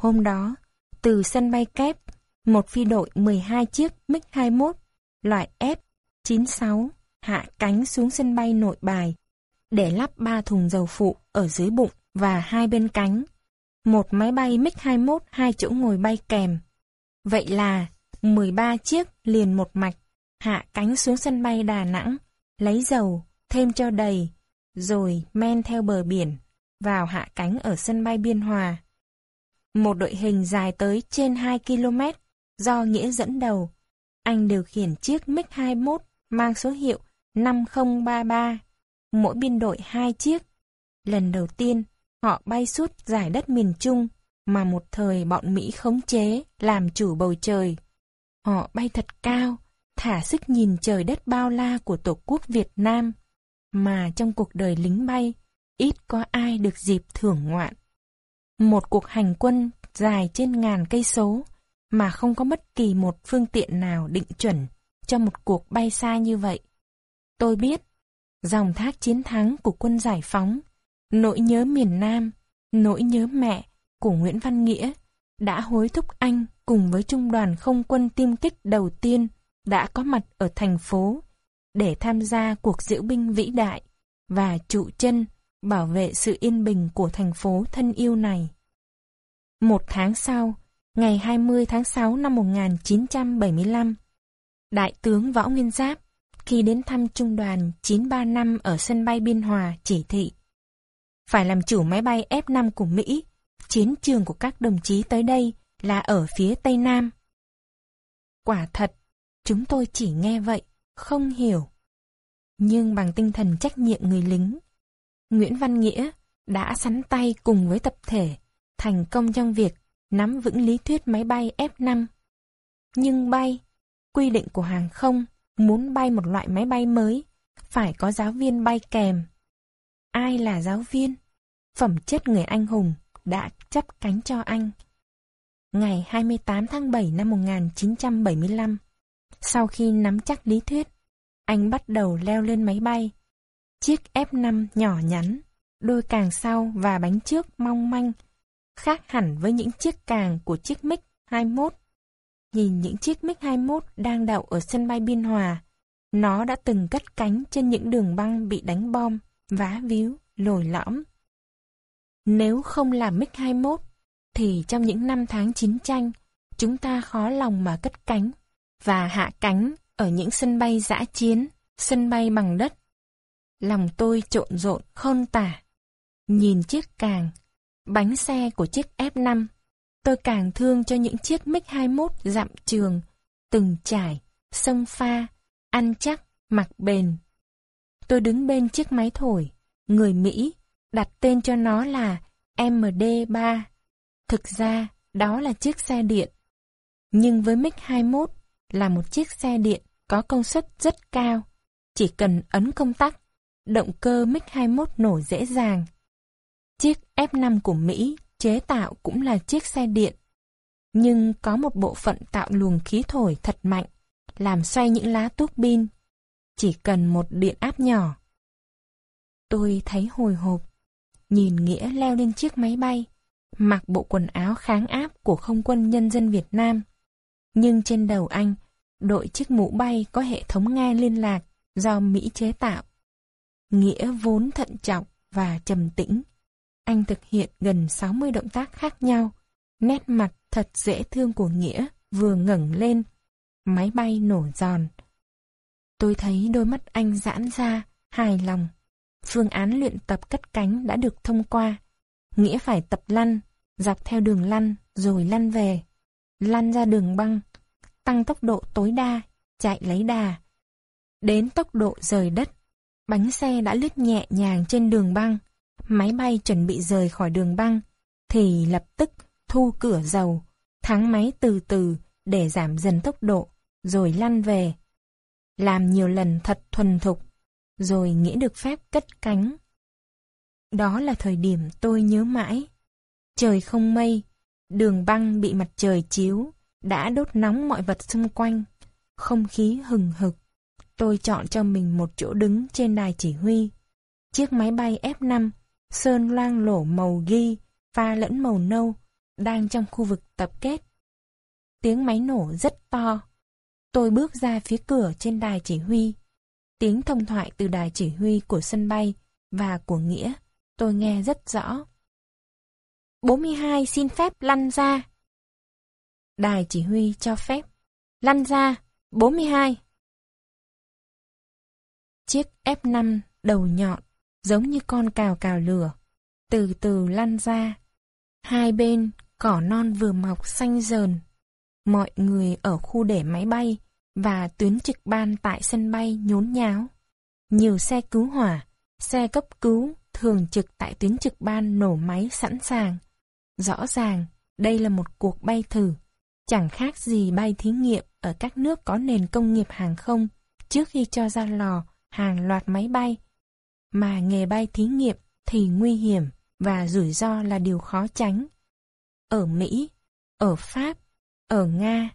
Hôm đó, từ sân bay kép, một phi đội 12 chiếc MiG-21 loại F-96 hạ cánh xuống sân bay nội bài để lắp ba thùng dầu phụ ở dưới bụng và hai bên cánh. Một máy bay MiG-21 hai chỗ ngồi bay kèm. Vậy là 13 chiếc liền một mạch hạ cánh xuống sân bay Đà Nẵng, lấy dầu, thêm cho đầy, rồi men theo bờ biển, vào hạ cánh ở sân bay Biên Hòa. Một đội hình dài tới trên 2 km, do Nghĩa dẫn đầu. Anh điều khiển chiếc MiG-21 mang số hiệu 5033, mỗi biên đội hai chiếc. Lần đầu tiên, họ bay suốt giải đất miền Trung mà một thời bọn Mỹ khống chế, làm chủ bầu trời. Họ bay thật cao, thả sức nhìn trời đất bao la của Tổ quốc Việt Nam, mà trong cuộc đời lính bay, ít có ai được dịp thưởng ngoạn. Một cuộc hành quân dài trên ngàn cây số mà không có bất kỳ một phương tiện nào định chuẩn cho một cuộc bay xa như vậy. Tôi biết, dòng thác chiến thắng của quân giải phóng, nỗi nhớ miền Nam, nỗi nhớ mẹ của Nguyễn Văn Nghĩa đã hối thúc anh cùng với trung đoàn không quân tiêm kích đầu tiên đã có mặt ở thành phố để tham gia cuộc diễu binh vĩ đại và trụ chân bảo vệ sự yên bình của thành phố thân yêu này. Một tháng sau, ngày 20 tháng 6 năm 1975, Đại tướng Võ Nguyên Giáp khi đến thăm trung đoàn 935 ở sân bay Biên Hòa chỉ thị phải làm chủ máy bay F-5 của Mỹ, chiến trường của các đồng chí tới đây là ở phía Tây Nam. Quả thật, chúng tôi chỉ nghe vậy, không hiểu. Nhưng bằng tinh thần trách nhiệm người lính, Nguyễn Văn Nghĩa đã sắn tay cùng với tập thể thành công trong việc nắm vững lý thuyết máy bay F-5. Nhưng bay, quy định của hàng không muốn bay một loại máy bay mới, phải có giáo viên bay kèm. Ai là giáo viên? Phẩm chất người anh hùng đã chấp cánh cho anh. Ngày 28 tháng 7 năm 1975, sau khi nắm chắc lý thuyết, anh bắt đầu leo lên máy bay. Chiếc F5 nhỏ nhắn, đôi càng sau và bánh trước mong manh, khác hẳn với những chiếc càng của chiếc MiG-21. Nhìn những chiếc MiG-21 đang đậu ở sân bay Biên Hòa, nó đã từng cất cánh trên những đường băng bị đánh bom, vá víu, lồi lõm. Nếu không là MiG-21, thì trong những năm tháng chiến tranh, chúng ta khó lòng mà cất cánh và hạ cánh ở những sân bay giã chiến, sân bay bằng đất. Lòng tôi trộn rộn khôn tả. Nhìn chiếc càng, bánh xe của chiếc F5, tôi càng thương cho những chiếc MiG-21 dặm trường, từng trải, sông pha, ăn chắc, mặc bền. Tôi đứng bên chiếc máy thổi, người Mỹ, đặt tên cho nó là MD3. Thực ra, đó là chiếc xe điện. Nhưng với MiG-21 là một chiếc xe điện có công suất rất cao. Chỉ cần ấn công tắc, động cơ MiG-21 nổ dễ dàng. Chiếc F5 của Mỹ chế tạo cũng là chiếc xe điện. Nhưng có một bộ phận tạo luồng khí thổi thật mạnh, làm xoay những lá tuốc pin. chỉ cần một điện áp nhỏ. Tôi thấy hồi hộp, nhìn Nghĩa leo lên chiếc máy bay, mặc bộ quần áo kháng áp của không quân nhân dân Việt Nam. Nhưng trên đầu anh, đội chiếc mũ bay có hệ thống nghe liên lạc do Mỹ chế tạo. Nghĩa vốn thận trọng và trầm tĩnh. Anh thực hiện gần 60 động tác khác nhau. Nét mặt thật dễ thương của Nghĩa vừa ngẩng lên. Máy bay nổ giòn. Tôi thấy đôi mắt anh giãn ra, hài lòng. Phương án luyện tập cất cánh đã được thông qua. Nghĩa phải tập lăn, dọc theo đường lăn rồi lăn về. Lăn ra đường băng, tăng tốc độ tối đa, chạy lấy đà. Đến tốc độ rời đất, bánh xe đã lướt nhẹ nhàng trên đường băng. Máy bay chuẩn bị rời khỏi đường băng, thì lập tức thu cửa dầu, thắng máy từ từ để giảm dần tốc độ, rồi lăn về. Làm nhiều lần thật thuần thục, rồi nghĩ được phép cất cánh. Đó là thời điểm tôi nhớ mãi. Trời không mây, đường băng bị mặt trời chiếu, đã đốt nóng mọi vật xung quanh. Không khí hừng hực. Tôi chọn cho mình một chỗ đứng trên đài chỉ huy. Chiếc máy bay F5, sơn loang lổ màu ghi, pha lẫn màu nâu, đang trong khu vực tập kết. Tiếng máy nổ rất to. Tôi bước ra phía cửa trên đài chỉ huy. Tiếng thông thoại từ đài chỉ huy của sân bay và của Nghĩa, tôi nghe rất rõ. 42 xin phép lăn ra. Đài chỉ huy cho phép. Lăn ra, 42. Chiếc F5 đầu nhọn, giống như con cào cào lửa, từ từ lăn ra. Hai bên, cỏ non vừa mọc xanh dờn. Mọi người ở khu để máy bay và tuyến trực ban tại sân bay nhốn nháo. Nhiều xe cứu hỏa, xe cấp cứu thường trực tại tuyến trực ban nổ máy sẵn sàng. Rõ ràng, đây là một cuộc bay thử, chẳng khác gì bay thí nghiệm ở các nước có nền công nghiệp hàng không trước khi cho ra lò hàng loạt máy bay. Mà nghề bay thí nghiệm thì nguy hiểm và rủi ro là điều khó tránh. Ở Mỹ, ở Pháp, ở Nga,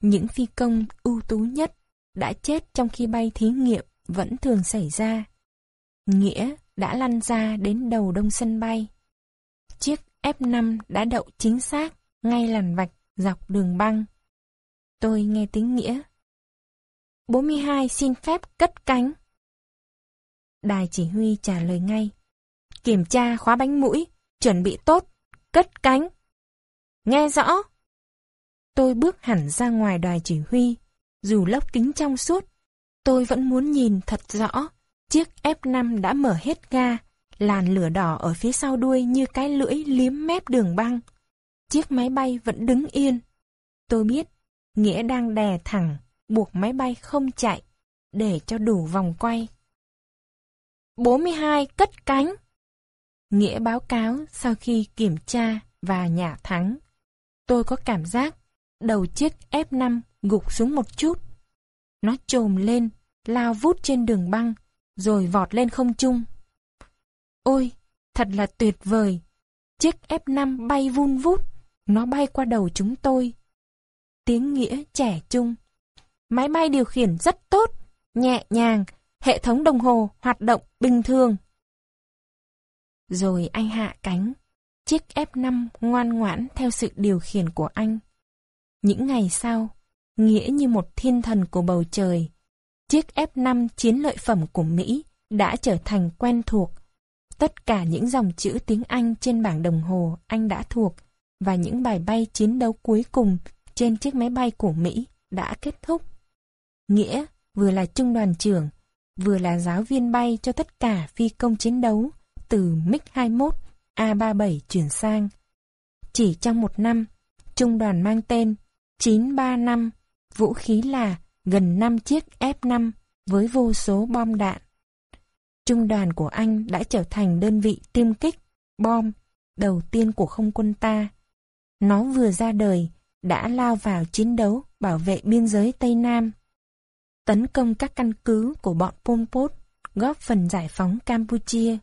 những phi công ưu tú nhất đã chết trong khi bay thí nghiệm vẫn thường xảy ra. Nghĩa đã lăn ra đến đầu đông sân bay. Chiếc F5 đã đậu chính xác ngay làn vạch dọc đường băng. Tôi nghe tiếng Nghĩa. 42 xin phép cất cánh. Đài chỉ huy trả lời ngay. Kiểm tra khóa bánh mũi, chuẩn bị tốt, cất cánh. Nghe rõ. Tôi bước hẳn ra ngoài đài chỉ huy, dù lốc kính trong suốt, tôi vẫn muốn nhìn thật rõ. Chiếc F5 đã mở hết ga, làn lửa đỏ ở phía sau đuôi như cái lưỡi liếm mép đường băng. Chiếc máy bay vẫn đứng yên. Tôi biết, Nghĩa đang đè thẳng, buộc máy bay không chạy, để cho đủ vòng quay. 42 cất cánh. Nghĩa báo cáo sau khi kiểm tra và nhả thắng. Tôi có cảm giác đầu chiếc F5 gục xuống một chút. Nó trồm lên, lao vút trên đường băng, rồi vọt lên không trung. Ôi, thật là tuyệt vời. Chiếc F5 bay vun vút, nó bay qua đầu chúng tôi. Tiếng nghĩa trẻ trung. Máy bay điều khiển rất tốt, nhẹ nhàng, hệ thống đồng hồ hoạt động bình thường. Rồi anh hạ cánh, chiếc F5 ngoan ngoãn theo sự điều khiển của anh. Những ngày sau, nghĩa như một thiên thần của bầu trời, chiếc F5 chiến lợi phẩm của Mỹ đã trở thành quen thuộc. Tất cả những dòng chữ tiếng Anh trên bảng đồng hồ anh đã thuộc và những bài bay chiến đấu cuối cùng trên chiếc máy bay của Mỹ đã kết thúc. Nghĩa vừa là trung đoàn trưởng, vừa là giáo viên bay cho tất cả phi công chiến đấu từ MiG-21, A-37 chuyển sang. Chỉ trong một năm, trung đoàn mang tên 935, vũ khí là gần 5 chiếc F-5 với vô số bom đạn. Trung đoàn của anh đã trở thành đơn vị tiêm kích, bom, đầu tiên của không quân ta. Nó vừa ra đời, đã lao vào chiến đấu bảo vệ biên giới Tây Nam. Tấn công các căn cứ của bọn Pol Pot, góp phần giải phóng Campuchia.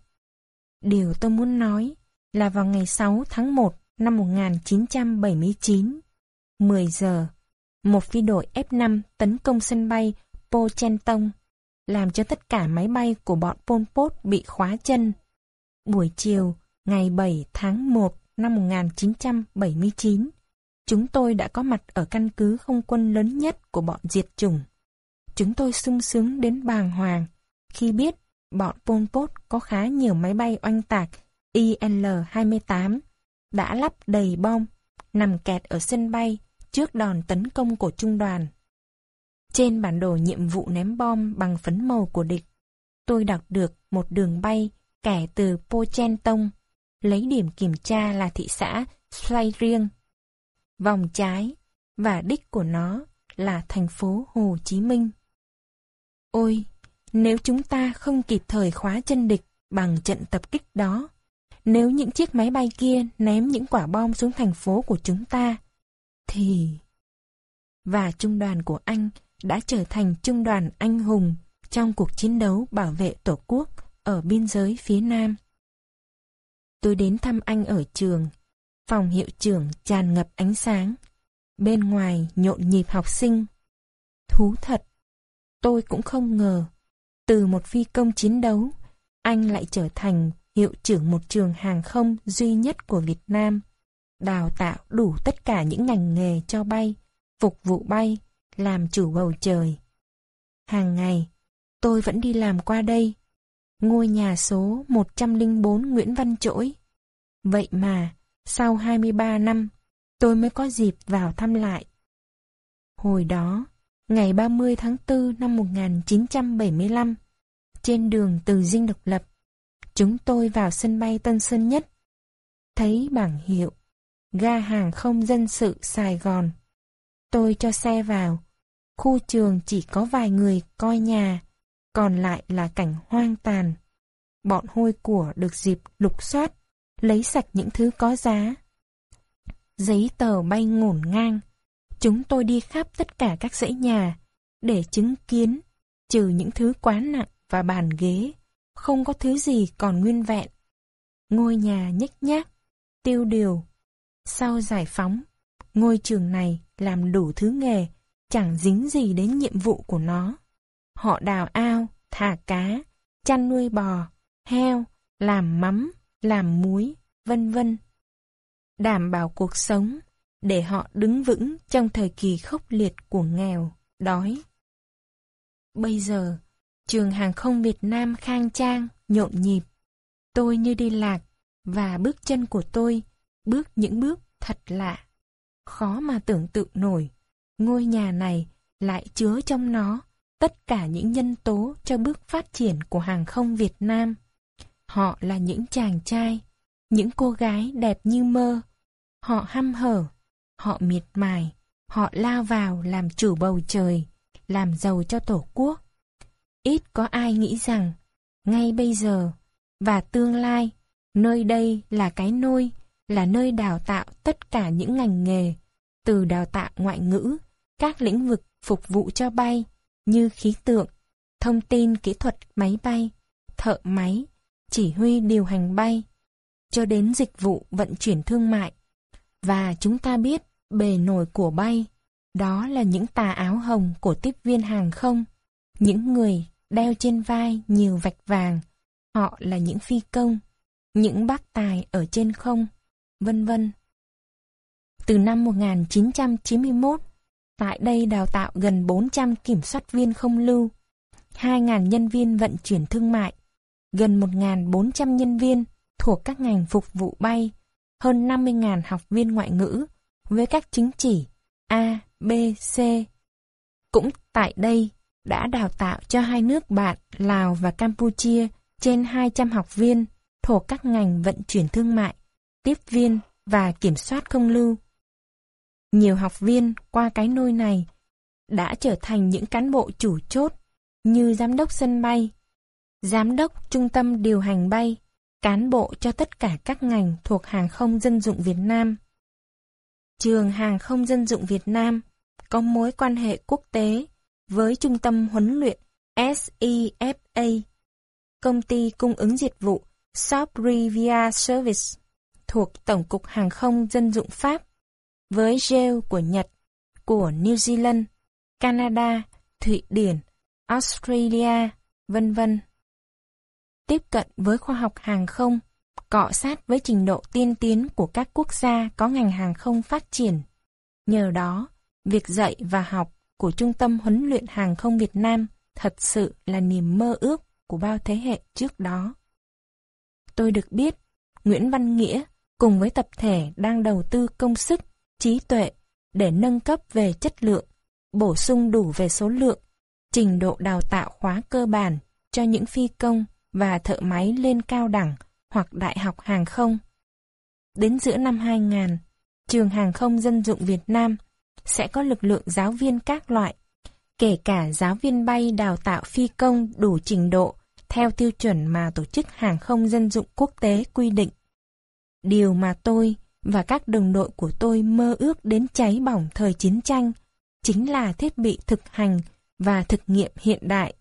Điều tôi muốn nói là vào ngày 6 tháng 1 năm 1979, 10 giờ, một phi đội F-5 tấn công sân bay Po Chen Tông. làm cho tất cả máy bay của bọn Pol Pot bị khóa chân. Buổi chiều, ngày 7 tháng 1 năm 1979, chúng tôi đã có mặt ở căn cứ không quân lớn nhất của bọn diệt chủng. Chúng tôi sung sướng đến bàng hoàng khi biết bọn Pol Pot có khá nhiều máy bay oanh tạc IL-28 đã lắp đầy bom, nằm kẹt ở sân bay trước đòn tấn công của trung đoàn. Trên bản đồ nhiệm vụ ném bom bằng phấn màu của địch, tôi đọc được một đường bay kẻ từ Pochentong lấy điểm kiểm tra là thị xã Riêng, vòng trái, và đích của nó là thành phố Hồ Chí Minh. Ôi, nếu chúng ta không kịp thời khóa chân địch bằng trận tập kích đó, nếu những chiếc máy bay kia ném những quả bom xuống thành phố của chúng ta, thì... Và trung đoàn của anh đã trở thành trung đoàn anh hùng trong cuộc chiến đấu bảo vệ Tổ quốc ở biên giới phía Nam. Tôi đến thăm anh ở trường, phòng hiệu trưởng tràn ngập ánh sáng. Bên ngoài nhộn nhịp học sinh. Thú thật, tôi cũng không ngờ, từ một phi công chiến đấu, anh lại trở thành hiệu trưởng một trường hàng không duy nhất của Việt Nam, đào tạo đủ tất cả những ngành nghề cho bay, phục vụ bay, làm chủ bầu trời. Hàng ngày, tôi vẫn đi làm qua đây, ngôi nhà số 104 Nguyễn Văn Trỗi. Vậy mà, sau 23 năm, tôi mới có dịp vào thăm lại. Hồi đó, ngày 30 tháng 4 năm 1975, trên đường từ Dinh Độc Lập, chúng tôi vào sân bay Tân Sơn Nhất. Thấy bảng hiệu, ga hàng không dân sự Sài Gòn. Tôi cho xe vào, khu trường chỉ có vài người coi nhà, còn lại là cảnh hoang tàn. Bọn hôi của được dịp lục soát, lấy sạch những thứ có giá. Giấy tờ bay ngổn ngang, chúng tôi đi khắp tất cả các dãy nhà, để chứng kiến, trừ những thứ quá nặng và bàn ghế, không có thứ gì còn nguyên vẹn. Ngôi nhà nhếch nhác, tiêu điều. Sau giải phóng, ngôi trường này làm đủ thứ nghề, chẳng dính gì đến nhiệm vụ của nó. Họ đào ao, thả cá, chăn nuôi bò, heo, làm mắm, làm muối, vân vân. Đảm bảo cuộc sống để họ đứng vững trong thời kỳ khốc liệt của nghèo, đói. Bây giờ, trường hàng không Việt Nam khang trang, nhộn nhịp. Tôi như đi lạc, và bước chân của tôi bước những bước thật lạ. Khó mà tưởng tượng nổi, ngôi nhà này lại chứa trong nó tất cả những nhân tố cho bước phát triển của hàng không Việt Nam. Họ là những chàng trai, những cô gái đẹp như mơ. Họ hăm hở, họ miệt mài, họ lao vào làm chủ bầu trời, làm giàu cho Tổ quốc. Ít có ai nghĩ rằng, ngay bây giờ và tương lai, nơi đây là cái nôi, là nơi đào tạo tất cả những ngành nghề, từ đào tạo ngoại ngữ, các lĩnh vực phục vụ cho bay, như khí tượng, thông tin kỹ thuật máy bay, thợ máy, chỉ huy điều hành bay, cho đến dịch vụ vận chuyển thương mại. Và chúng ta biết bề nổi của bay, đó là những tà áo hồng của tiếp viên hàng không, những người đeo trên vai nhiều vạch vàng, họ là những phi công, những bác tài ở trên không, vân vân. Từ năm 1991, tại đây đào tạo gần 400 kiểm soát viên không lưu, 2.000 nhân viên vận chuyển thương mại, gần 1.400 nhân viên thuộc các ngành phục vụ bay, hơn 50.000 học viên ngoại ngữ với các chứng chỉ A, B, C. Cũng tại đây đã đào tạo cho hai nước bạn Lào và Campuchia trên 200 học viên thuộc các ngành vận chuyển thương mại, tiếp viên và kiểm soát không lưu. Nhiều học viên qua cái nôi này đã trở thành những cán bộ chủ chốt như giám đốc sân bay, giám đốc trung tâm điều hành bay, cán bộ cho tất cả các ngành thuộc hàng không dân dụng Việt Nam. Trường Hàng không dân dụng Việt Nam có mối quan hệ quốc tế với trung tâm huấn luyện SEFA, công ty cung ứng dịch vụ Sobrivia Service thuộc Tổng cục Hàng không Dân dụng Pháp, với gel của Nhật, của New Zealand, Canada, Thụy Điển, Australia, vân vân. Tiếp cận với khoa học hàng không, cọ sát với trình độ tiên tiến của các quốc gia có ngành hàng không phát triển. Nhờ đó, việc dạy và học của Trung tâm huấn luyện hàng không Việt Nam thật sự là niềm mơ ước của bao thế hệ trước đó. Tôi được biết, Nguyễn Văn Nghĩa cùng với tập thể đang đầu tư công sức, trí tuệ để nâng cấp về chất lượng, bổ sung đủ về số lượng, trình độ đào tạo khóa cơ bản cho những phi công và thợ máy lên cao đẳng hoặc đại học hàng không. Đến giữa năm 2000, trường hàng không dân dụng Việt Nam sẽ có lực lượng giáo viên các loại, kể cả giáo viên bay đào tạo phi công đủ trình độ theo tiêu chuẩn mà Tổ chức Hàng không Dân dụng Quốc tế quy định. Điều mà tôi và các đồng đội của tôi mơ ước đến cháy bỏng thời chiến tranh chính là thiết bị thực hành và thực nghiệm hiện đại.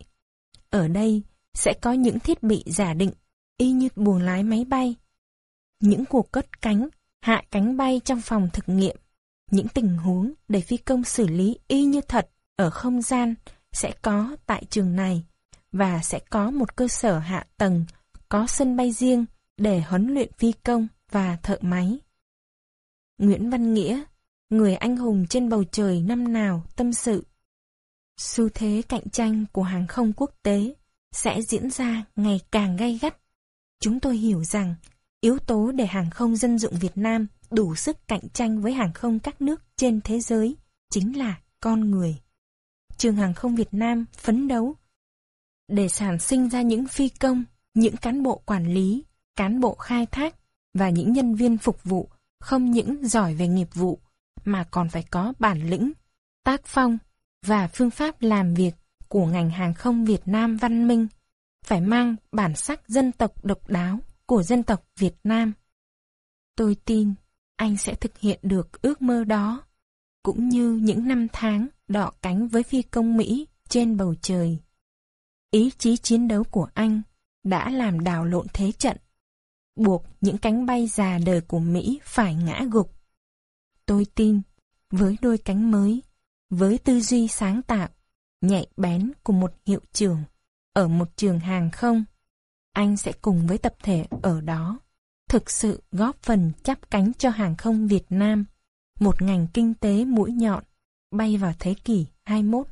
Ở đây sẽ có những thiết bị giả định y như buồng lái máy bay. Những cuộc cất cánh, hạ cánh bay trong phòng thực nghiệm, những tình huống để phi công xử lý y như thật ở không gian sẽ có tại trường này và sẽ có một cơ sở hạ tầng, có sân bay riêng để huấn luyện phi công và thợ máy. Nguyễn Văn Nghĩa, người anh hùng trên bầu trời năm nào tâm sự. Xu thế cạnh tranh của hàng không quốc tế sẽ diễn ra ngày càng gay gắt. Chúng tôi hiểu rằng yếu tố để hàng không dân dụng Việt Nam đủ sức cạnh tranh với hàng không các nước trên thế giới chính là con người. Trường hàng không Việt Nam phấn đấu để sản sinh ra những phi công, những cán bộ quản lý, cán bộ khai thác và những nhân viên phục vụ không những giỏi về nghiệp vụ mà còn phải có bản lĩnh, tác phong và phương pháp làm việc của ngành hàng không Việt Nam văn minh, phải mang bản sắc dân tộc độc đáo của dân tộc Việt Nam. Tôi tin anh sẽ thực hiện được ước mơ đó, cũng như những năm tháng đọ cánh với phi công Mỹ trên bầu trời. Ý chí chiến đấu của anh đã làm đảo lộn thế trận, buộc những cánh bay già đời của Mỹ phải ngã gục. Tôi tin, với đôi cánh mới, với tư duy sáng tạo, nhạy bén của một hiệu trưởng ở một trường hàng không, anh sẽ cùng với tập thể ở đó thực sự góp phần chắp cánh cho hàng không Việt Nam, một ngành kinh tế mũi nhọn, bay vào thế kỷ 21.